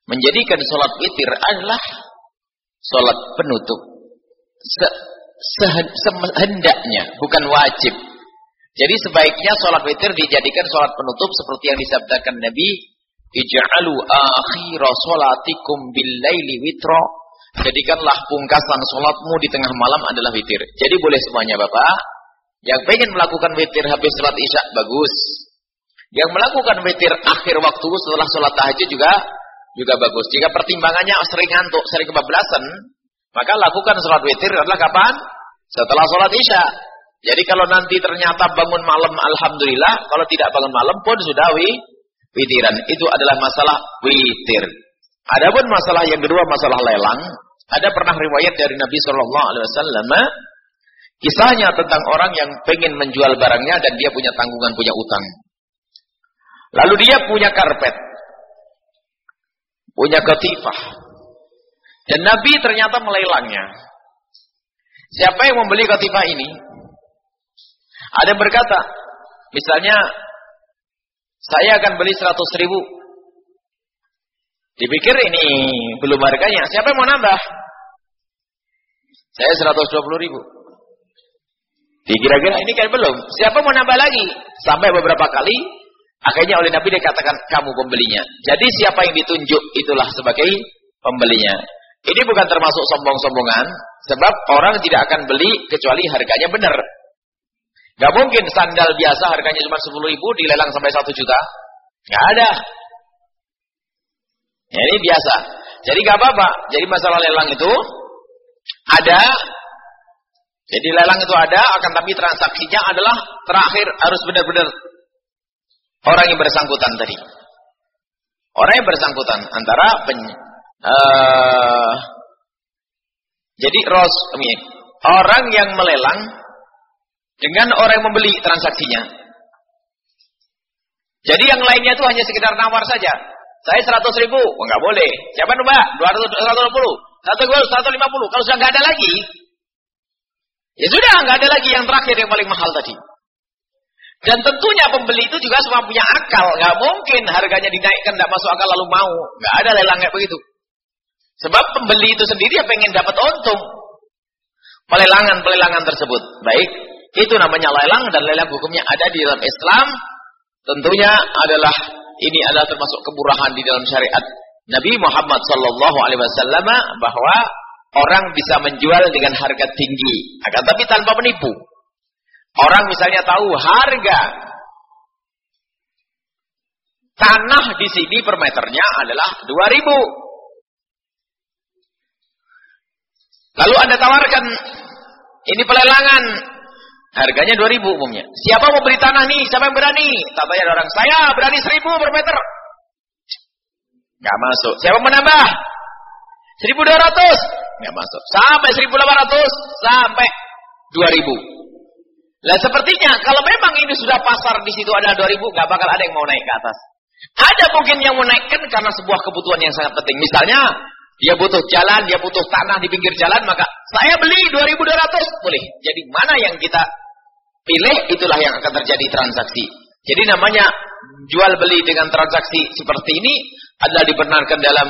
menjadikan sholat witir adalah sholat penutup sehendaknya, bukan wajib. Jadi sebaiknya sholat witir dijadikan sholat penutup seperti yang disabdakan Nabi, Ija'alu akhira sholatikum bil-laili witro. Jadikanlah pungkasan sholatmu di tengah malam adalah witir. Jadi boleh semuanya Bapak. Yang pengen melakukan witir habis sholat isya, bagus. Yang melakukan witir akhir waktu setelah sholat tahajud juga juga bagus. Jika pertimbangannya sering ngantuk, sering kebablasan, maka lakukan sholat witir adalah kapan? Setelah sholat isya. Jadi kalau nanti ternyata bangun malam, Alhamdulillah. Kalau tidak bangun malam pun sudah wi, witiran. Itu adalah masalah witir. Adapun masalah yang kedua, masalah lelang. Ada pernah riwayat dari Nabi Shallallahu Alaihi Wasallam. Kisahnya tentang orang yang pengen menjual barangnya dan dia punya tanggungan, punya utang. Lalu dia punya karpet. Punya ketifah. Dan Nabi ternyata melelangnya. Siapa yang membeli katifah ini? Ada yang berkata, misalnya, saya akan beli 100 ribu. Dipikir ini belum harganya. Siapa yang mau nambah? Saya 120 ribu. Dikira-kira ini kan belum. Siapa mau nambah lagi? Sampai beberapa kali, akhirnya oleh Nabi dikatakan kamu pembelinya. Jadi siapa yang ditunjuk itulah sebagai pembelinya. Ini bukan termasuk sombong-sombongan, sebab orang tidak akan beli kecuali harganya benar. Gak mungkin sandal biasa harganya cuma 10 ribu dilelang sampai 1 juta. Gak ada. Ya, ini biasa. Jadi gak apa-apa. Jadi masalah lelang itu ada. Jadi lelang itu ada, akan tapi transaksinya adalah terakhir harus benar-benar orang yang bersangkutan tadi. Orang yang bersangkutan antara Uh, jadi ros, orang yang melelang dengan orang yang membeli transaksinya. Jadi yang lainnya itu hanya sekitar nawar saja. Saya 100 ribu, oh, nggak boleh. Siapa mbak? 200, 120, 150. Kalau sudah nggak ada lagi, ya sudah nggak ada lagi yang terakhir yang paling mahal tadi. Dan tentunya pembeli itu juga semua punya akal. Nggak mungkin harganya dinaikkan, nggak masuk akal lalu mau. Nggak ada lelang kayak begitu. Sebab pembeli itu sendiri yang pengen dapat untung. pelelangan-pelelangan tersebut. Baik, itu namanya lelang dan lelang hukumnya ada di dalam Islam. Tentunya adalah ini adalah termasuk kemurahan di dalam syariat Nabi Muhammad sallallahu alaihi wasallam bahwa orang bisa menjual dengan harga tinggi, akan tapi tanpa menipu. Orang misalnya tahu harga tanah di sini per meternya adalah 2000. Lalu Anda tawarkan ini pelelangan harganya 2000 umumnya. Siapa mau beli tanah nih? Siapa yang berani? Tatanya ada orang, saya berani 1000 per meter. Gak masuk. Siapa menambah? 1200. Gak masuk. Sampai 1800. Sampai 2000. Lah sepertinya kalau memang ini sudah pasar di situ ada 2000 gak bakal ada yang mau naik ke atas. Ada mungkin yang mau naikkan karena sebuah kebutuhan yang sangat penting. Misalnya dia butuh jalan, dia butuh tanah di pinggir jalan, maka saya beli 2200 boleh. Jadi mana yang kita pilih itulah yang akan terjadi transaksi. Jadi namanya jual beli dengan transaksi seperti ini adalah dibenarkan dalam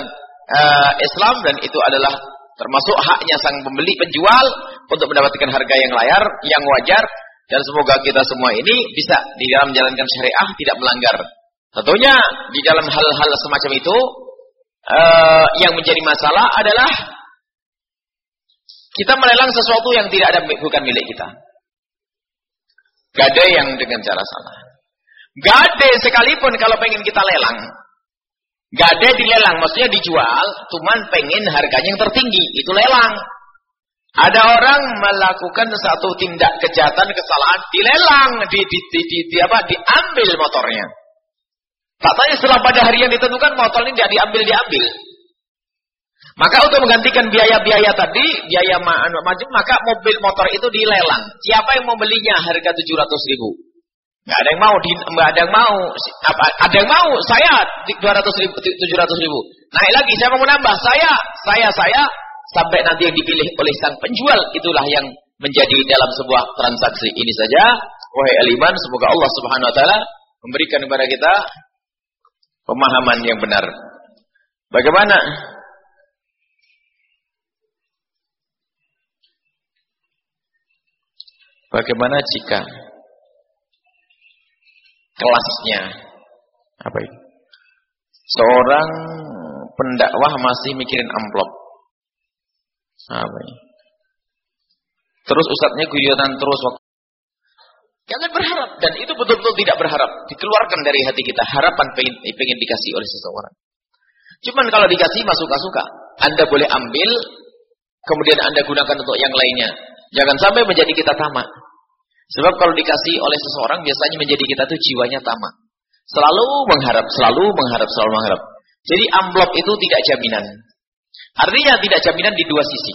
uh, Islam dan itu adalah termasuk haknya sang pembeli penjual untuk mendapatkan harga yang layar, yang wajar dan semoga kita semua ini bisa di dalam menjalankan syariah tidak melanggar. Tentunya di dalam hal-hal semacam itu uh, yang menjadi masalah adalah kita melelang sesuatu yang tidak ada bukan milik kita. Gade yang dengan cara salah. Gade sekalipun kalau pengen kita lelang. Gade dilelang, maksudnya dijual, cuman pengen harganya yang tertinggi, itu lelang. Ada orang melakukan satu tindak kejahatan, kesalahan, dilelang, di, di, di, di, di apa, diambil motornya. Katanya setelah pada hari yang ditentukan motor ini tidak diambil diambil. Maka untuk menggantikan biaya-biaya tadi, biaya anu, maju, maka mobil motor itu dilelang. Siapa yang membelinya harga 700 ribu? Gak ada yang mau, di, ada yang mau. Apa, ada yang mau, saya 200 ribu, 700 ribu. Naik lagi, saya mau menambah, saya, saya, saya, sampai nanti yang dipilih oleh sang penjual, itulah yang menjadi dalam sebuah transaksi ini saja. Wahai aliman, semoga Allah subhanahu wa ta'ala memberikan kepada kita pemahaman yang benar. Bagaimana Bagaimana jika kelasnya apa itu? Seorang pendakwah masih mikirin amplop. Apa ini? Terus ustadznya guyonan terus waktu Jangan berharap dan itu betul-betul tidak berharap. Dikeluarkan dari hati kita harapan pengen, pengen dikasih oleh seseorang. Cuman kalau dikasih masuk suka. Anda boleh ambil kemudian Anda gunakan untuk yang lainnya. Jangan sampai menjadi kita tamak. Sebab kalau dikasih oleh seseorang biasanya menjadi kita tuh jiwanya tamak. Selalu mengharap, selalu mengharap, selalu mengharap. Jadi amplop itu tidak jaminan. Artinya tidak jaminan di dua sisi.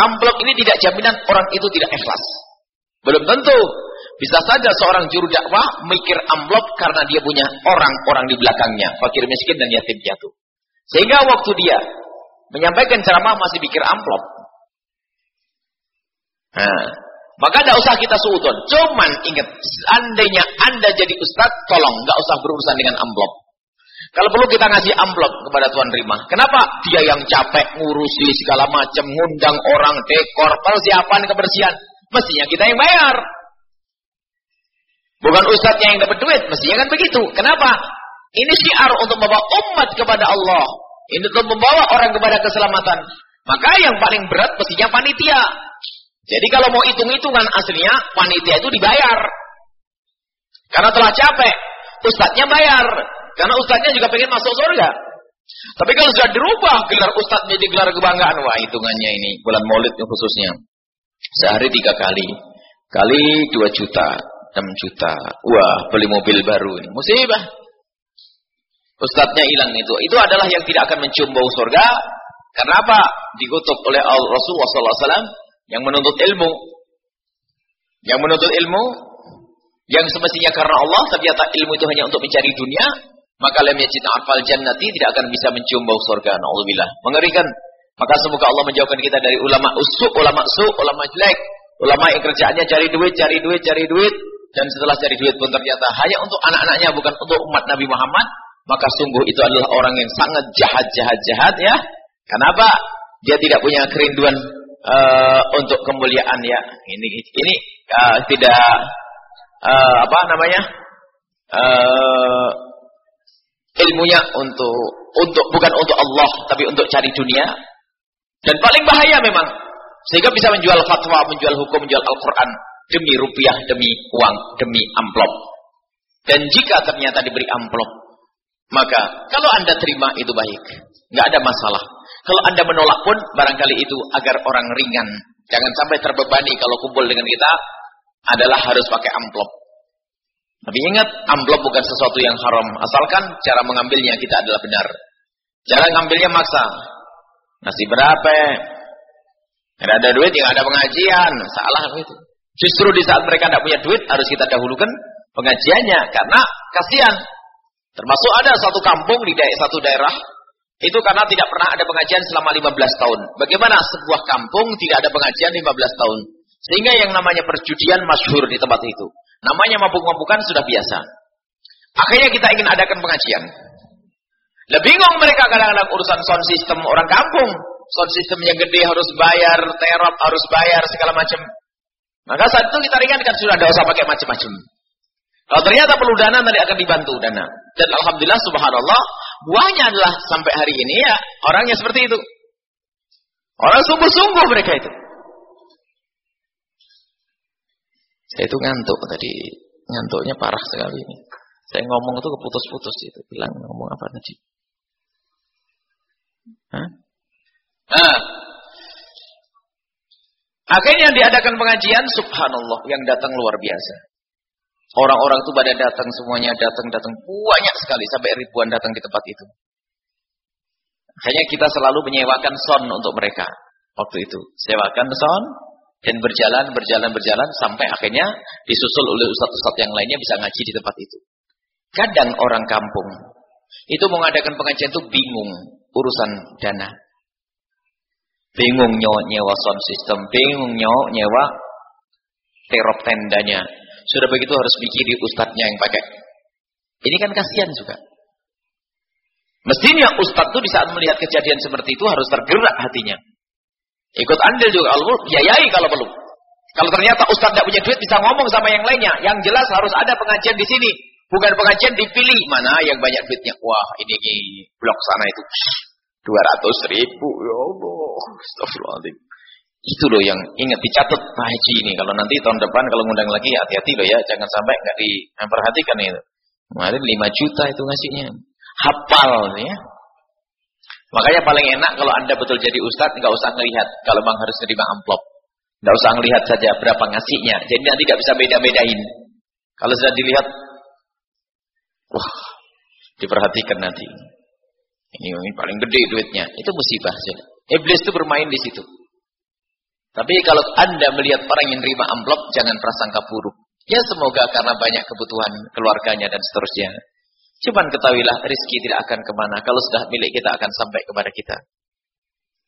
Amplop ini tidak jaminan orang itu tidak ikhlas. Belum tentu. Bisa saja seorang juru dakwah mikir amplop karena dia punya orang-orang di belakangnya, fakir miskin dan yatim piatu. Sehingga waktu dia menyampaikan ceramah masih pikir amplop. Nah, maka tidak usah kita suudon. Cuman ingat, seandainya Anda jadi ustadz, tolong nggak usah berurusan dengan amplop. Kalau perlu kita ngasih amplop kepada Tuan Rima. Kenapa? Dia yang capek ngurusi segala macam, ngundang orang, dekor, persiapan, kebersihan. Mestinya kita yang bayar. Bukan ustadznya yang dapat duit, mestinya kan begitu. Kenapa? Ini syiar untuk membawa umat kepada Allah. Ini untuk membawa orang kepada keselamatan. Maka yang paling berat mestinya panitia. Jadi kalau mau hitung-hitungan aslinya, panitia itu dibayar. Karena telah capek. Ustadznya bayar. Karena ustadznya juga pengen masuk surga. Tapi kalau sudah dirubah gelar ustadz menjadi gelar kebanggaan, wah hitungannya ini bulan maulid khususnya. Sehari tiga kali. Kali dua juta, enam juta. Wah, beli mobil baru ini. Musibah. Ustadznya hilang itu. Itu adalah yang tidak akan mencium bau surga. Karena apa? Dikutuk oleh Rasulullah SAW yang menuntut ilmu. Yang menuntut ilmu. Yang semestinya karena Allah. Ternyata ilmu itu hanya untuk mencari dunia. Maka lam yajid arfal jannati tidak akan bisa mencium bau surga. Na'udzubillah. Mengerikan. Maka semoga Allah menjauhkan kita dari ulama usuk, ulama su, ulama jelek. Ulama yang kerjaannya cari duit, cari duit, cari duit. Dan setelah cari duit pun ternyata hanya untuk anak-anaknya, bukan untuk umat Nabi Muhammad. Maka sungguh itu adalah orang yang sangat jahat, jahat, jahat ya. Kenapa? Dia tidak punya kerinduan uh, untuk kemuliaan ya. Ini ini uh, tidak uh, apa namanya? Uh, ilmunya untuk untuk bukan untuk Allah tapi untuk cari dunia dan paling bahaya memang sehingga bisa menjual fatwa, menjual hukum, menjual Al-Qur'an demi rupiah, demi uang, demi amplop. Dan jika ternyata diberi amplop, maka kalau Anda terima itu baik, nggak ada masalah. Kalau Anda menolak pun barangkali itu agar orang ringan. Jangan sampai terbebani kalau kumpul dengan kita adalah harus pakai amplop. Tapi ingat, amplop bukan sesuatu yang haram. Asalkan cara mengambilnya kita adalah benar. Cara mengambilnya maksa. Nasi berapa? Tidak ada duit, yang ada pengajian. Salah itu. Justru di saat mereka tidak punya duit, harus kita dahulukan pengajiannya. Karena kasihan. Termasuk ada satu kampung di daerah, satu daerah. Itu karena tidak pernah ada pengajian selama 15 tahun. Bagaimana sebuah kampung tidak ada pengajian 15 tahun? Sehingga yang namanya perjudian masyhur di tempat itu. Namanya mabuk-mabukan sudah biasa. Akhirnya kita ingin adakan pengajian. Lebih bingung mereka kadang-kadang urusan sound system orang kampung. Sound system yang gede harus bayar, terop harus bayar, segala macam. Maka saat itu kita ringankan sudah tidak usah pakai macam-macam. Kalau ternyata perlu dana nanti akan dibantu dana. Dan alhamdulillah subhanallah buahnya adalah sampai hari ini ya orangnya seperti itu. Orang sungguh-sungguh mereka itu. Saya itu ngantuk tadi. Ngantuknya parah sekali ini. Saya ngomong itu keputus-putus itu. Bilang ngomong apa tadi? Hah? Nah, akhirnya diadakan pengajian, subhanallah, yang datang luar biasa. Orang-orang itu pada datang semuanya datang-datang banyak sekali sampai ribuan datang di tempat itu. Akhirnya kita selalu menyewakan son untuk mereka waktu itu. Sewakan son, dan berjalan, berjalan, berjalan sampai akhirnya disusul oleh ustadz-ustadz yang lainnya bisa ngaji di tempat itu. Kadang orang kampung itu mengadakan pengajian itu bingung urusan dana. Bingung nyewa, nyewa sound system, bingung nyewa, nyewa terop tendanya. Sudah begitu harus di ustadznya yang pakai. Ini kan kasihan juga. Mestinya ustadz itu di saat melihat kejadian seperti itu harus tergerak hatinya. Ikut andil juga Allah biayai kalau perlu. Kalau ternyata ustaz tidak punya duit bisa ngomong sama yang lainnya. Yang jelas harus ada pengajian di sini. Bukan pengajian dipilih mana yang banyak duitnya. Wah ini di blok sana itu 200 ribu. Ya Allah. Astagfirullahaladzim. Itu loh yang ingat dicatat Pak Haji ini. Kalau nanti tahun depan kalau ngundang lagi hati-hati loh ya. Jangan sampai nggak diperhatikan itu. Kemarin 5 juta itu ngasihnya. Hafal ya. Makanya paling enak kalau anda betul jadi ustadz, nggak usah ngelihat kalau bang harus terima amplop. Nggak usah ngelihat saja berapa ngasihnya. Jadi nanti nggak bisa beda-bedain. Kalau sudah dilihat, wah, diperhatikan nanti. Ini, ini paling gede duitnya. Itu musibah. Saja. Iblis itu bermain di situ. Tapi kalau anda melihat orang yang terima amplop, jangan prasangka buruk. Ya semoga karena banyak kebutuhan keluarganya dan seterusnya. Cuman ketahuilah rizki tidak akan ke mana. Kalau sudah milik kita akan sampai kepada kita.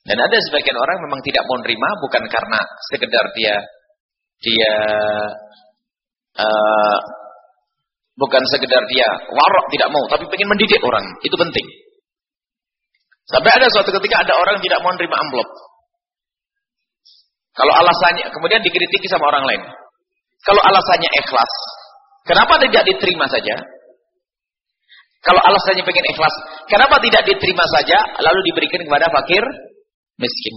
Dan ada sebagian orang memang tidak mau nerima bukan karena sekedar dia dia uh, bukan sekedar dia warok tidak mau, tapi pengen mendidik orang. Itu penting. Sampai ada suatu ketika ada orang tidak mau nerima amplop. Kalau alasannya kemudian dikritiki sama orang lain. Kalau alasannya ikhlas, kenapa tidak diterima saja? Kalau alasannya pengen ikhlas, kenapa tidak diterima saja lalu diberikan kepada fakir miskin?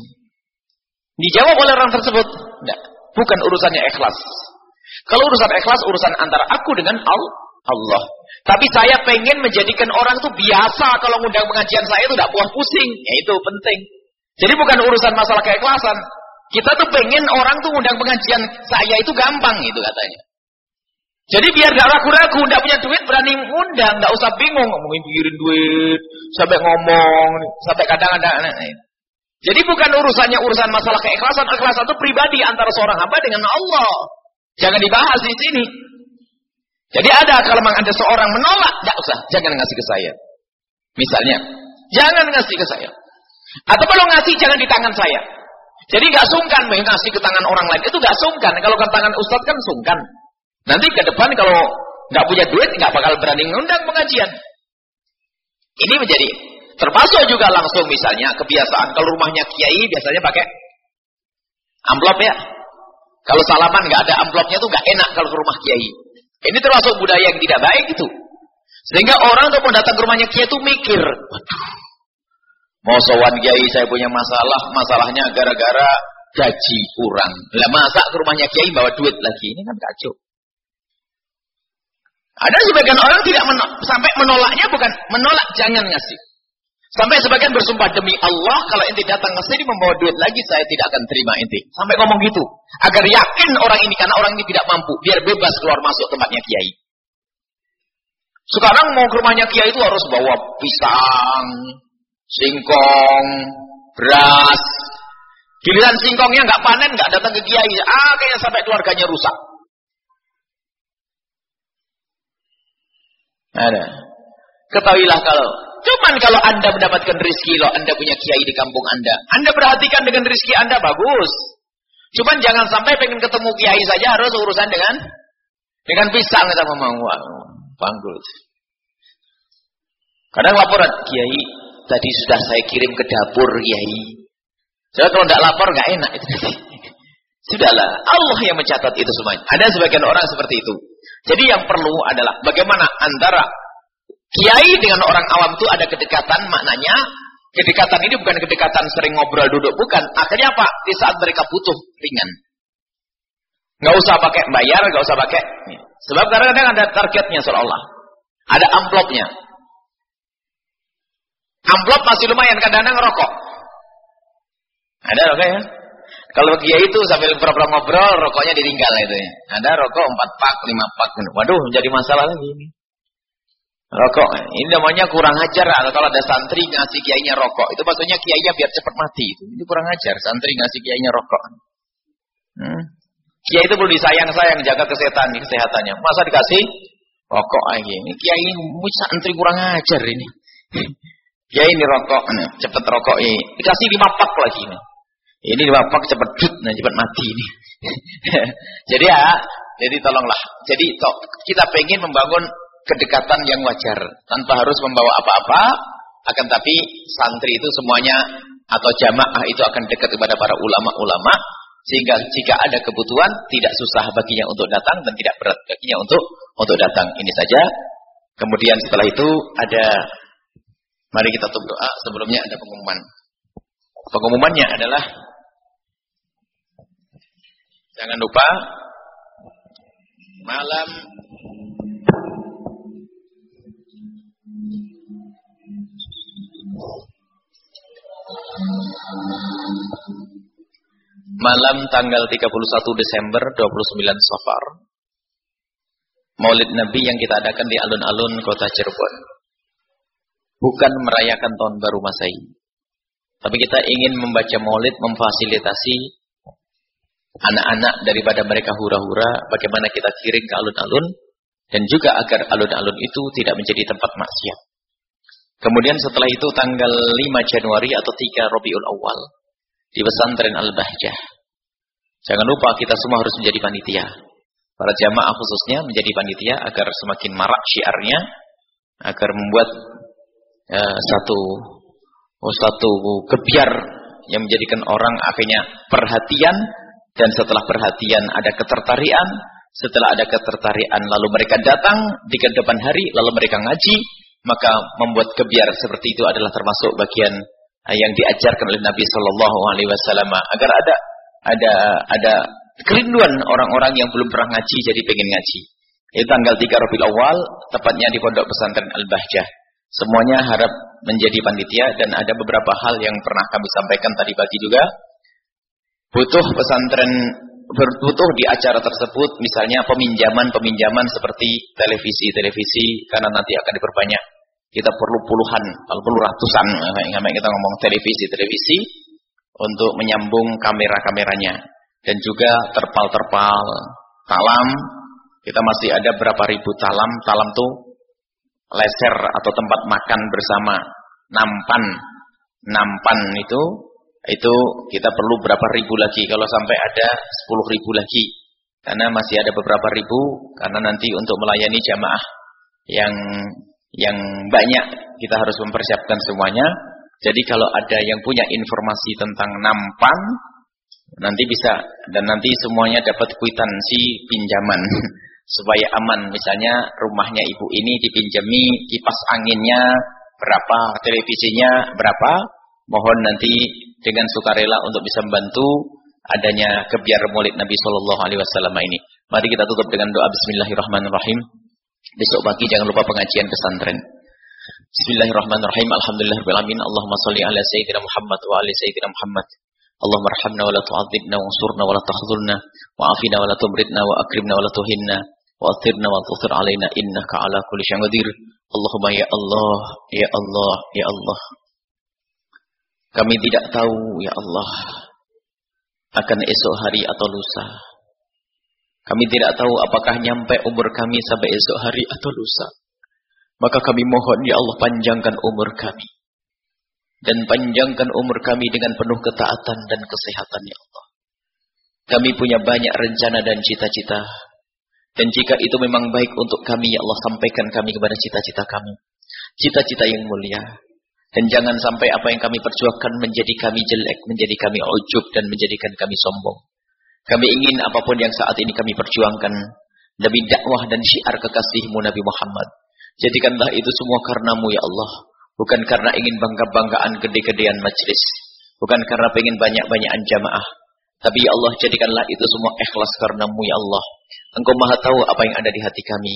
Dijawab oleh orang tersebut, enggak, bukan urusannya ikhlas. Kalau urusan ikhlas urusan antara aku dengan Allah. Tapi saya pengen menjadikan orang itu biasa kalau ngundang pengajian saya itu tidak puas pusing, ya itu penting. Jadi bukan urusan masalah keikhlasan. Kita tuh pengen orang tuh ngundang pengajian saya itu gampang itu katanya. Jadi biar gak ragu-ragu, gak punya duit berani undang, gak usah bingung ngomongin pikirin duit, sampai ngomong, sampai kadang-kadang. Jadi bukan urusannya urusan masalah keikhlasan, keikhlasan itu pribadi antara seorang hamba dengan Allah. Jangan dibahas di sini. Jadi ada kalau memang ada seorang menolak, gak usah, jangan ngasih ke saya. Misalnya, jangan ngasih ke saya. Atau kalau ngasih jangan di tangan saya. Jadi gak sungkan ngasih ke tangan orang lain. Itu gak sungkan. Kalau ke tangan ustadz kan sungkan. Nanti ke depan kalau nggak punya duit nggak bakal berani ngundang pengajian. Ini menjadi termasuk juga langsung misalnya kebiasaan kalau rumahnya kiai biasanya pakai Amplop ya. Kalau salaman nggak ada amplopnya tuh nggak enak kalau ke rumah kiai. Ini termasuk budaya yang tidak baik itu. Sehingga orang mau datang ke rumahnya kiai itu mikir, waduh, mau sowan kiai saya punya masalah, masalahnya gara-gara gaji kurang. Lah masa ke rumahnya kiai bawa duit lagi, ini kan kacau. Ada sebagian orang tidak menolak, sampai menolaknya bukan menolak jangan ngasih. Sampai sebagian bersumpah demi Allah kalau inti datang ke sini membawa duit lagi saya tidak akan terima inti. Sampai ngomong gitu. Agar yakin orang ini karena orang ini tidak mampu. Biar bebas keluar masuk tempatnya kiai. Sekarang mau ke rumahnya kiai itu harus bawa pisang, singkong, beras. Giliran singkongnya nggak panen, nggak datang ke kiai. Ah, kayaknya sampai keluarganya rusak. Ada. Ketahuilah kalau Cuman kalau anda mendapatkan rezeki loh, anda punya kiai di kampung anda. Anda perhatikan dengan rezeki anda bagus. Cuman jangan sampai pengen ketemu kiai saja harus urusan dengan dengan pisang kita mau panggul. Kadang laporan kiai tadi sudah saya kirim ke dapur kiai. Saya kalau tidak lapor nggak enak itu. [LAUGHS] Sudahlah, Allah yang mencatat itu semuanya. Ada sebagian orang seperti itu. Jadi yang perlu adalah bagaimana antara Kiai dengan orang awam itu ada kedekatan maknanya kedekatan ini bukan kedekatan sering ngobrol duduk bukan. Akhirnya apa? Di saat mereka butuh ringan. Nggak usah pakai bayar, nggak usah pakai. Sebab kadang-kadang ada targetnya seolah-olah. Ada amplopnya. Amplop masih lumayan, kadang-kadang ngerokok. Ada rokok ya? Kalau kiai itu sambil ngobrol ngobrol, rokoknya ditinggal itu ya. Ada rokok 4 pak, 5 pak. Waduh, jadi masalah lagi ini. Rokok. Ini namanya kurang ajar atau kalau ada santri ngasih kiainya rokok. Itu maksudnya kiainya biar cepat mati. Itu, itu kurang ajar. Santri ngasih kiainya rokok. Hmm. Kiai itu perlu disayang-sayang jaga kesehatan kesehatannya. Masa dikasih rokok lagi. Ini kiai ini santri kurang ajar ini. [LAUGHS] kiai ini rokok, [CLEARS THROAT] cepat rokok ini. Dikasih lima pak lagi ini. Ini lima pak cepat dut, nah cepat mati ini. [LAUGHS] jadi ya, jadi tolonglah. Jadi kita pengen membangun kedekatan yang wajar. Tanpa harus membawa apa-apa akan tapi santri itu semuanya atau jamaah itu akan dekat kepada para ulama-ulama sehingga jika ada kebutuhan tidak susah baginya untuk datang dan tidak berat baginya untuk untuk datang. Ini saja. Kemudian setelah itu ada mari kita tutup doa sebelumnya ada pengumuman. Pengumumannya adalah jangan lupa malam Malam tanggal 31 Desember 29 Safar. Maulid Nabi yang kita adakan di alun-alun kota Cirebon. Bukan merayakan tahun baru Masehi Tapi kita ingin membaca maulid memfasilitasi Anak-anak daripada mereka hura-hura Bagaimana kita kirim ke alun-alun Dan juga agar alun-alun itu tidak menjadi tempat maksiat Kemudian setelah itu tanggal 5 Januari atau 3 Rabiul Awal di pesantren Al-Bahjah. Jangan lupa kita semua harus menjadi panitia. Para jamaah khususnya menjadi panitia agar semakin marak syiarnya, agar membuat uh, satu oh, satu kebiar yang menjadikan orang akhirnya perhatian dan setelah perhatian ada ketertarikan, setelah ada ketertarikan lalu mereka datang di depan hari lalu mereka ngaji maka membuat kebiar seperti itu adalah termasuk bagian eh, yang diajarkan oleh Nabi Shallallahu Alaihi Wasallam agar ada ada ada kerinduan orang-orang yang belum pernah ngaji jadi pengen ngaji. Itu tanggal 3 Rabiul Awal tepatnya di Pondok Pesantren Al-Bahjah. Semuanya harap menjadi panitia dan ada beberapa hal yang pernah kami sampaikan tadi pagi juga. Butuh pesantren berbutuh di acara tersebut misalnya peminjaman-peminjaman seperti televisi-televisi karena nanti akan diperbanyak kita perlu puluhan, kalau perlu ratusan, eh, kita ngomong televisi-televisi untuk menyambung kamera-kameranya. Dan juga terpal-terpal talam. Kita masih ada berapa ribu talam, talam tuh leser atau tempat makan bersama. Nampan. Nampan itu itu kita perlu berapa ribu lagi. Kalau sampai ada sepuluh ribu lagi. Karena masih ada beberapa ribu. Karena nanti untuk melayani jamaah yang yang banyak kita harus mempersiapkan semuanya. Jadi kalau ada yang punya informasi tentang nampan Nanti bisa dan nanti semuanya dapat kwitansi pinjaman [LAUGHS] supaya aman. Misalnya rumahnya ibu ini dipinjami kipas anginnya berapa, televisinya berapa. Mohon nanti dengan sukarela untuk bisa membantu adanya kebiar maulid Nabi Shallallahu Alaihi Wasallam ini. Mari kita tutup dengan doa Bismillahirrahmanirrahim. Besok pagi jangan lupa pengajian pesantren. Bismillahirrahmanirrahim. Alhamdulillahirobbilalamin. Allahumma salli ala sayyidina Muhammad wa ala sayyidina Muhammad. Allahumma arhamna wa la tu'adzibna wa ansurna wa la takhzulna wa afina wa la tumritna wa akrimna wa la tuhinna wa athirna wa tuthir alaina innaka ala kulli syai'in qadir. Allahumma ya Allah, ya Allah, ya Allah. Kami tidak tahu ya Allah akan esok hari atau lusa. Kami tidak tahu apakah nyampe umur kami sampai esok hari atau lusa. Maka kami mohon ya Allah panjangkan umur kami. Dan panjangkan umur kami dengan penuh ketaatan dan kesehatan ya Allah. Kami punya banyak rencana dan cita-cita. Dan jika itu memang baik untuk kami ya Allah sampaikan kami kepada cita-cita kami. Cita-cita yang mulia. Dan jangan sampai apa yang kami perjuangkan menjadi kami jelek, menjadi kami ujub dan menjadikan kami sombong. Kami ingin apa pun yang saat ini kami perjuangkan demi dakwah dan syiar kekasihmu Nabi Muhammad. Jadikanlah itu semua karenamu ya Allah. Bukan karena ingin bangga-banggaan gede-gedean majlis. Bukan karena pengen banyak-banyakan jamaah. Tapi ya Allah jadikanlah itu semua ikhlas karenamu ya Allah. Engkau maha tahu apa yang ada di hati kami.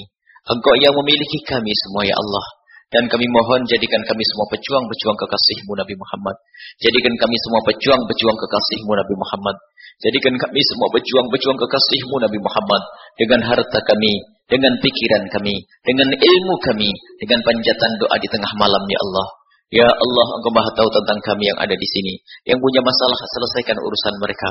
Engkau yang memiliki kami semua ya Allah. Dan kami mohon jadikan kami semua pejuang-pejuang kekasihmu Nabi Muhammad. Jadikan kami semua pejuang-pejuang kekasihmu Nabi Muhammad. Jadikan kami semua pejuang-pejuang kekasihmu Nabi Muhammad. Dengan harta kami, dengan pikiran kami, dengan ilmu kami, dengan panjatan doa di tengah malam ya Allah. Ya Allah, Engkau Maha tahu tentang kami yang ada di sini, yang punya masalah selesaikan urusan mereka.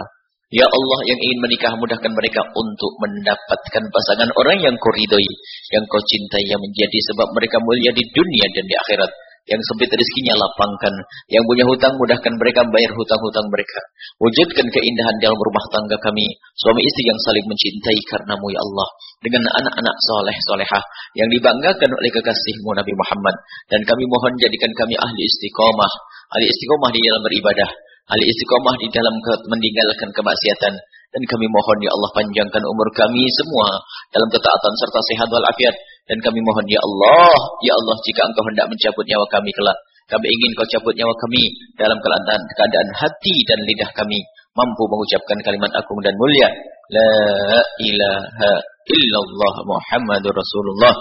Ya Allah yang ingin menikah mudahkan mereka untuk mendapatkan pasangan orang yang kau ridhoi, yang kau cintai, yang menjadi sebab mereka mulia di dunia dan di akhirat. Yang sempit rezekinya lapangkan, yang punya hutang mudahkan mereka bayar hutang-hutang mereka. Wujudkan keindahan dalam rumah tangga kami, suami istri yang saling mencintai karenamu ya Allah. Dengan anak-anak soleh solehah yang dibanggakan oleh kekasihmu Nabi Muhammad. Dan kami mohon jadikan kami ahli istiqomah, ahli istiqomah di dalam beribadah ahli istiqomah di dalam meninggalkan kemaksiatan. Dan kami mohon ya Allah panjangkan umur kami semua dalam ketaatan serta sehat walafiat. Dan kami mohon ya Allah ya Allah jika engkau hendak mencabut nyawa kami kelak kami ingin kau cabut nyawa kami dalam keadaan, keadaan hati dan lidah kami. Mampu mengucapkan kalimat agung dan mulia. La ilaha illallah muhammadur rasulullah.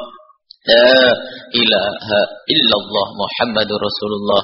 La ilaha illallah muhammadur rasulullah